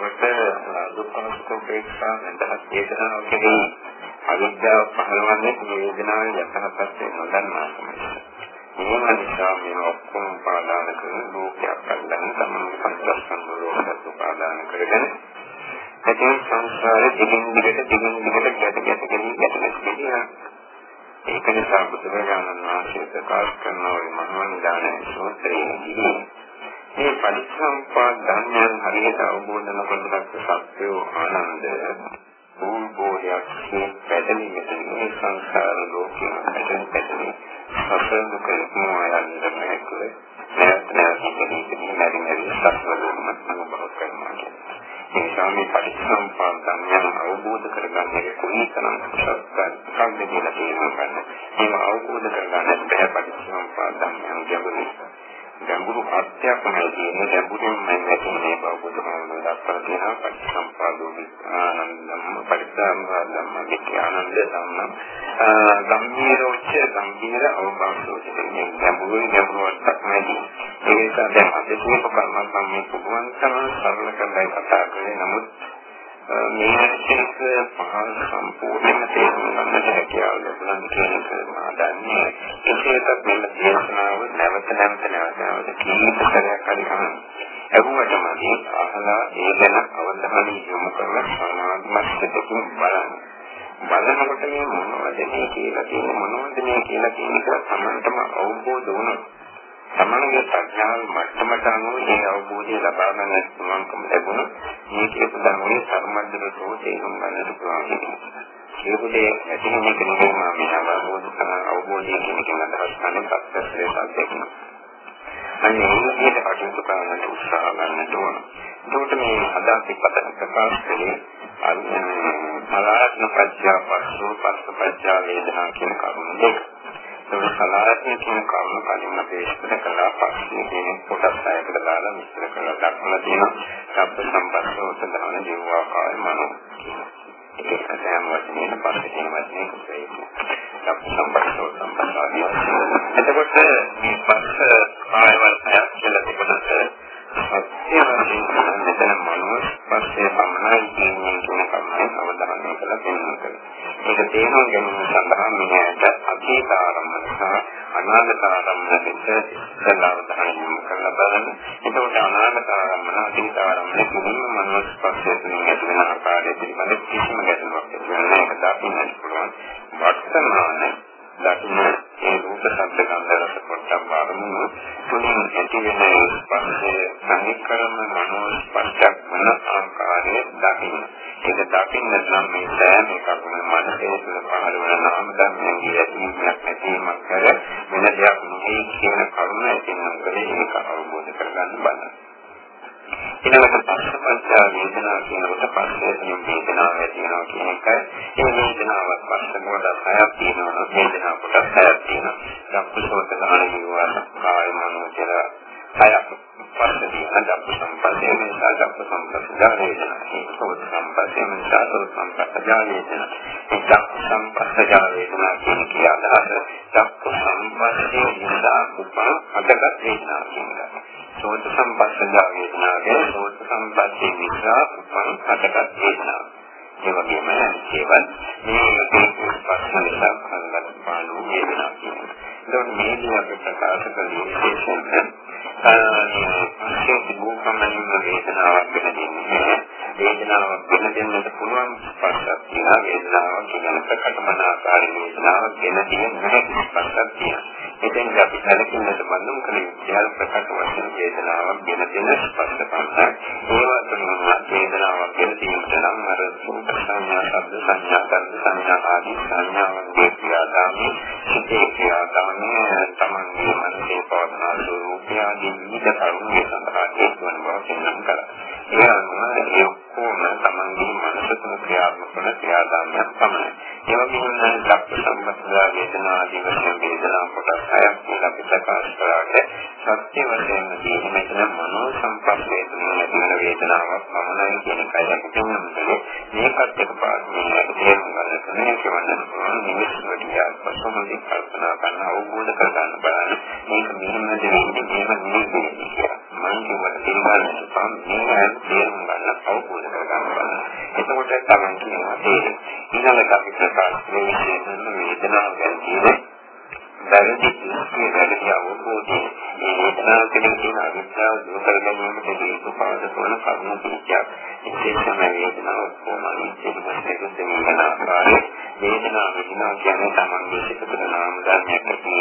ඒකට දුක්ඛ උපේක්ෂා නැත්නම් වේදනාව කෙරෙහි අවිද්‍යාව පහළවන්නේ මේ වේදනාවේ යථා තත්ත්වය නොදන්නා නිසා. මේ නිසා මේ ඔක්කොම පාදාන කරන ලෝකයක් ගන්න තමයි පංචස්කන්ධ ලෝකයක් උපාදාන කරගෙන ඇතින් සංසාරේ දිගින් දිගට දිගින් දිගට ගැට ගැට ගෙනි ගැට ගැට ඒක නිසා බුදුරජාණන් වහන්සේ ප්‍රකාශ කරන ওই මනෝනිදාන සූත්‍රයේදී මේ පරිසම්පාද ධර්මයන් හරියට අවබෝධ නොකරගත් සත්‍යෝ ආනන්ද භූගෝලයක් පැදෙන්නේ මේ සංසාර ලෝකයේ පැදෙන පැදෙන සසර දුක මොයන්ද මේකල නැත් නැත් ඉතිරි නැරි නැරි සසර දුක අනුභව කරනවා ඒ සාමි පරිසම්පාද ධර්මයන් අවබෝධ කරගන්නේ කොයි තරම් සත්‍යයක්ද කියලා තේරුම් ගන්න. ඒක අවබෝධ කරගන්න බැහැ පරිසම්පාද ධර්මයන් ගැඹුරුයි. ගැඹුරු අර්ථයක්මයි තියෙන්නේ ගැඹුරින්ම නැතිනේ බෞද්ධමෝන දක්වලා තියෙනවා පටිසම්පාදෝ ආනන්දම් පරිසම්පාදම් විඥානන්ද ධම්ම ගම්මීරෝච්ච ගම්මීර අවබෝධය කියන්නේ ගැඹුරු ගැඹුරු අර්ථයක්මයි ඒ නිසා දැන් අපි කියපු කර්ම සම්මේ පුදුමන් කරන සරල කරලා කතා කරේ නමුත් මේ ඇත්තට පහළ සම්පූර්ණයෙන්ම තේරුම් ගන්නට හැකියාව ලැබුණා කියන එක මා දන්නේ. ඒකත් මෙන්න දේශනාව නැවත නැවත නැවත නැවත කීප සැරයක් හරි අහන්න. එවුවටම අහලා ඒ ගැන අවධානය යොමු කරලා සමාධිමත්කකින් බලන්න. බලනකොට මේ මොනවද මේ කියලා තියෙන මොනවද මේ කියලා කියන එක තමන්ටම අවබෝධ වුණොත් තමන්ගේ ප්‍රඥාව මට්ටමට අනුව මේ අවබෝධය ලබා ගන්න පුළුවන්කම ලැබුණොත් මේ කියපු ධර්මයේ සම්බන්ධව තේරුම් ගන්නට පුළුවන්. ඒකේ ඇතිවෙන එක නෙමෙයි මම මේ අවබෝධ කරන අවබෝධය කියන එක අදහස් කරන පස්සෙන් සත්‍යයක්. අනේ මේ විදිහට කටයුතු කරන්න උත්සාහ ගන්න ඕන. ඒකට මේ අදාළ පිටපත ප්‍රකාශ කරේ අලාත්ම පත්‍යා පස්සෝ පස්ස පත්‍යා වේදනා කියන කරුණු දෙක. ඒක සලාරත්න කියන කරුණු කලින් අපි විස්තර කළා පස්සේ කියන කොටස් හයකට දාලා විස්තර කළා දක්වලා තියෙනවා. සබ්බ සම්පස්සෝත දාන ජීවාකාය මනෝ. ඒක සෑම වචනයක පස්සේ තියෙන වචනේ කුසෙයි. සබ්බ සම්පස්සෝත සම්පස්සාවිය. එතකොට මේ පස්ස කායවල හයක් කියලා තිබුණාට සත්‍ය වශයෙන් මෙතන මනෝ ස්පර්ශය පමණයි කියන්නේ කියන කරුණ අවධානය කළා කියනවා. ඒක තේරුම් ගැනීම සඳහා මෙයට අතීත ආරම්භ සහ අනාගත ආරම්භ දෙක ඉස්සලාව දහයම කරලා බලන්න. එතකොට අනාගත ආරම්භ අතීත ආරම්භ කිසිම මනෝ ස්පර්ශය තුළින් ඇති වෙන ආකාරය පිළිබඳ කිසිම ගැටලුවක් නැහැ. ඒක දකින්න පුළුවන්. වර්තමාන දකින්න ඒ රූප ශබ්ද ගන්ධ රස පොට්ටම් ආරමුණු තුලින් ඇති වෙන ස්පර්ශය සංකරම මනෝ ස්පර්ශයක් වන ආකාරය දකින්න. ඒක දකින්න නම් මේ සෑම එකක්ම මනසේ තුළ පහළ වෙන නාම ධර්මයන්ගේ ඇතිවීමක් නැතිවීමක් කර වෙන දෙයක් නෙවෙයි කියන කරුණ ඇතිනම් කලේ ඒක අවබෝධ කරගන්න බලන්න. ඊළඟට පස්සපච්චා වේදනා කියනකොට පස්සේ තියෙන වේදනාව ඇති වෙනවා කියන එක ඒ වේදනාවත් පස්ස කොටස් හයක් තියෙනවා වේදනාව කොටස් හයක් තියෙනවා. ධම්පසෝත දාන විවාස කාය මනෝ කියලා. හයක් පස්සේ අදප්ප සම්පස්සේ නිසා අදප්ප සම්පස්සේ වේදනා සෝත සම්පස්සේ නිසා සෝත සම්පස්සේ වේදනා දක්ඛ සම්පස්සේ වේදනා කියන කී අදහස දක්ඛ සම්පස්සේ නිසා උපා අදගත් වේදනා කියනවා සෝත සම්පස්සේ වේදනාවේ සෝත සම්පස්සේ නිසා උපා අදගත් වේදනා ඒ වගේම ඒවත් මේ ස්පර්ශ නිසා කරගත් පාළු වේදනා කියනවා. ඒකට මේදී අපි ප්‍රකාශ කළේ විශේෂයෙන් පස්සේ භූක පමණින්ම වේදනාවක් වෙනෙන්නේ වේදනාවක් වෙන දෙන්නට පුළුවන් ස්පර්ශයක් තියෙනවා වේදනාවක් කියන ප්‍රකටමන ආකාරයේ වේදනාවක් වෙන දෙන්නේ නැහැ ස්පර්ශයක් තියෙනවා එතෙන් අපි සැලකින්නට බඳුන් කළ යුතු ප්‍රකට වශයෙන් වේදනාවක් වෙන දෙන ස්පර්ශ පමණයි ඒවා තුනම වේදනාවක් වෙන දෙන්නට නම් අර සූප සංඥා ශබ්ද සංඥා ගන්ධ සංඥා ආදී සංඥාවන්ගේ ක්‍රියාදාමයේ සිටේ ක්‍රියාදාමයේ තමන්ගේ මනසේ පවතන ස්වરૂපය ආදී විවිධ කරුණු සඳහා හේතු වන බව පෙන්වන්න කරා. ඒ අනුව ඒ ඔක්කොම තමන්ගේ මනස තුළ ක්‍රියාත්මක වන ක්‍රියාදාමයක් පමණයි. ඒ වගේම ලක්ෂ සම්පත්තිය වේදනා ආදී වශයෙන් වේදනා කොටස් හයක් කියලා අපි ප්‍රකාශ කරාට සත්‍ය වශයෙන්ම තියෙන මෙතන මනෝ සංපස්සේ තුන නැතිවන වේදනාවක් පමණයි කියන එකයි අපි කියන්නේ. මේකත් එකපාරට මේකට තේරුම් ගන්න තමයි කියවන්න පුළුවන් නිවිස්වට යාපසොමදී කල්පනා කරන අවබෝධ කරගන්න බලන්න. මේක මෙහෙමද වෙන්නේ මේක නෙවෙයි කියලා. මම කියවට පිළිගන්න සම්පම් මේ තේරුම් ගන්න අවබෝධ කරගන්න බලන්න. එතකොට තමයි කියනවා තේරෙන්නේ. ඊළඟට අපි ප්‍රකාශ කරන විශේෂම වේදනාව ගැන කියන්නේ වැරදි ඉස්සේ වැරදි අවබෝධය මේ වේදනාව කියන තියෙන අවිද්‍යාව දුරු කර ගැනීමට හේතු පාදක වන කරුණු කිහිපයක් විශේෂම වේදනාව කොහොමද සිදුවෙන්නේ කියන ආකාරයේ වේදනාව වෙනවා කියන්නේ තමන්ගේ සිතේ නාම ධර්මයක් ඇති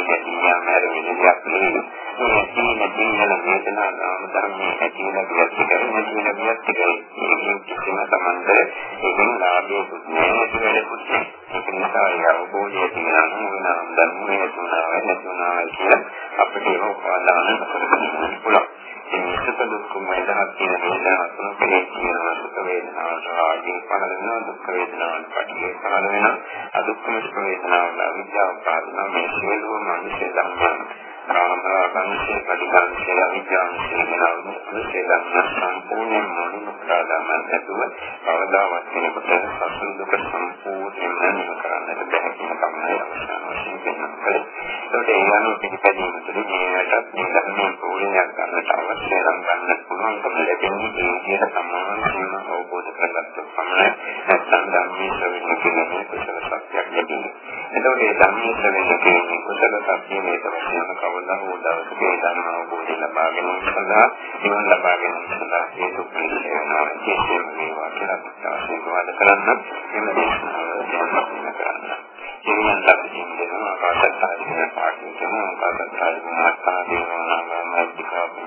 වෙන හැර වෙන දෙයක් නෙවෙයි මේ තියෙන තියෙන වේදනාව නාම ධර්මයේ ඇති වෙන දෙයක් කරන තියෙන දෙයක් කියන්නේ කිසිම තමන්ගේ ඒකෙන් ලාභයක් නෑ ඒක වෙලකුත් ඒක නිසා ඒ අවබෝධය තියෙනවා නාම ධර්මයේ තුනාව නැතුණා කියලා අපිට ඒක උපාදාන කරගන්න පුළුවන් මේ සුඛ දුක්ඛ මයදහත් කියන වේදනා තුන කෙරේ කියනවා සුඛ වේදනාවට ආදී පහළ වෙනවා දුක්ඛ වේදනාවට පටිඝය පහළ වෙනවා අදුක්ඛම සුඛ වේදනාවට අවිද්‍යාව පහළ වෙනවා මේ සියලුම මනුෂ්‍ය ධර්මයන් රාමරාගංශේ පටිඝංශේ අවිද්‍යාවංශේ වෙනවා මේ ධර්ම සම්පූර්ණයෙන් මොනින් ප්‍රාදාමන් ඇතුව කවදාවත් කෙනෙකුට සසල දුක සම්පූර්ණයෙන්ම නිම කරන්නට බැහැ කියන කමයි අවසාන වශයෙන් කියනවා. ඒකට ඒ අනුව පිළිපැදීම තුළ මේකට මේ ධර්මයේ පූර්ණයක් ගන්නට අවශ්‍ය නම් ගන්න පුළුවන්කම ලැබෙන්නේ ඒ විදිහට සමාන සීම අවබෝධ කරගත්තොත් පමණයි නැත්නම් ධර්මයේ ශ්‍රවණය කිරීමේ කුසල සත්‍යයක් ලැබෙන්නේ. එතකොට මේ ධර්මයේ ශ්‍රවණය කිරීමේ කුසල සත්‍ය මේ තවශ්‍යම කවදා හෝ දවසක ඒ ධර්ම අවබෝධය ලබා ගැනීම සඳහා නිවන ලබා ගැනීම සඳහා හේතු පිළිසෙ වෙනවා. විශේෂයෙන්ම මේවා කියලා ආශිර්වාද කරන්න එම දේශනාව කරන්න. ඉතින් අපි කියනවා ආකාශත්තාරික පාඨය කියන ආකාශත්තාරික මාත්‍රා දේවානාම මෛත්‍රිකා පුඤ්ඤන්තං නමෝදිතාසං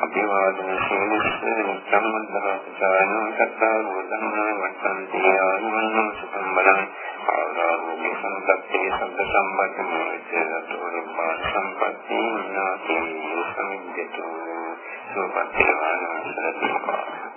අභිවාදන ශීලස්ස සම්මන්දරාචාරණ සත්තාරෝ ධම්ම වත්තන්ති ආනුමන්න සුඛම්බරං ආරෝග්‍ය සම්පත්තේ සම්ප සම්පත්තේ චේතෝ නිපාන සම්පත්තේ නාති සමිද්දතෝ සෝපත්තේ වානසති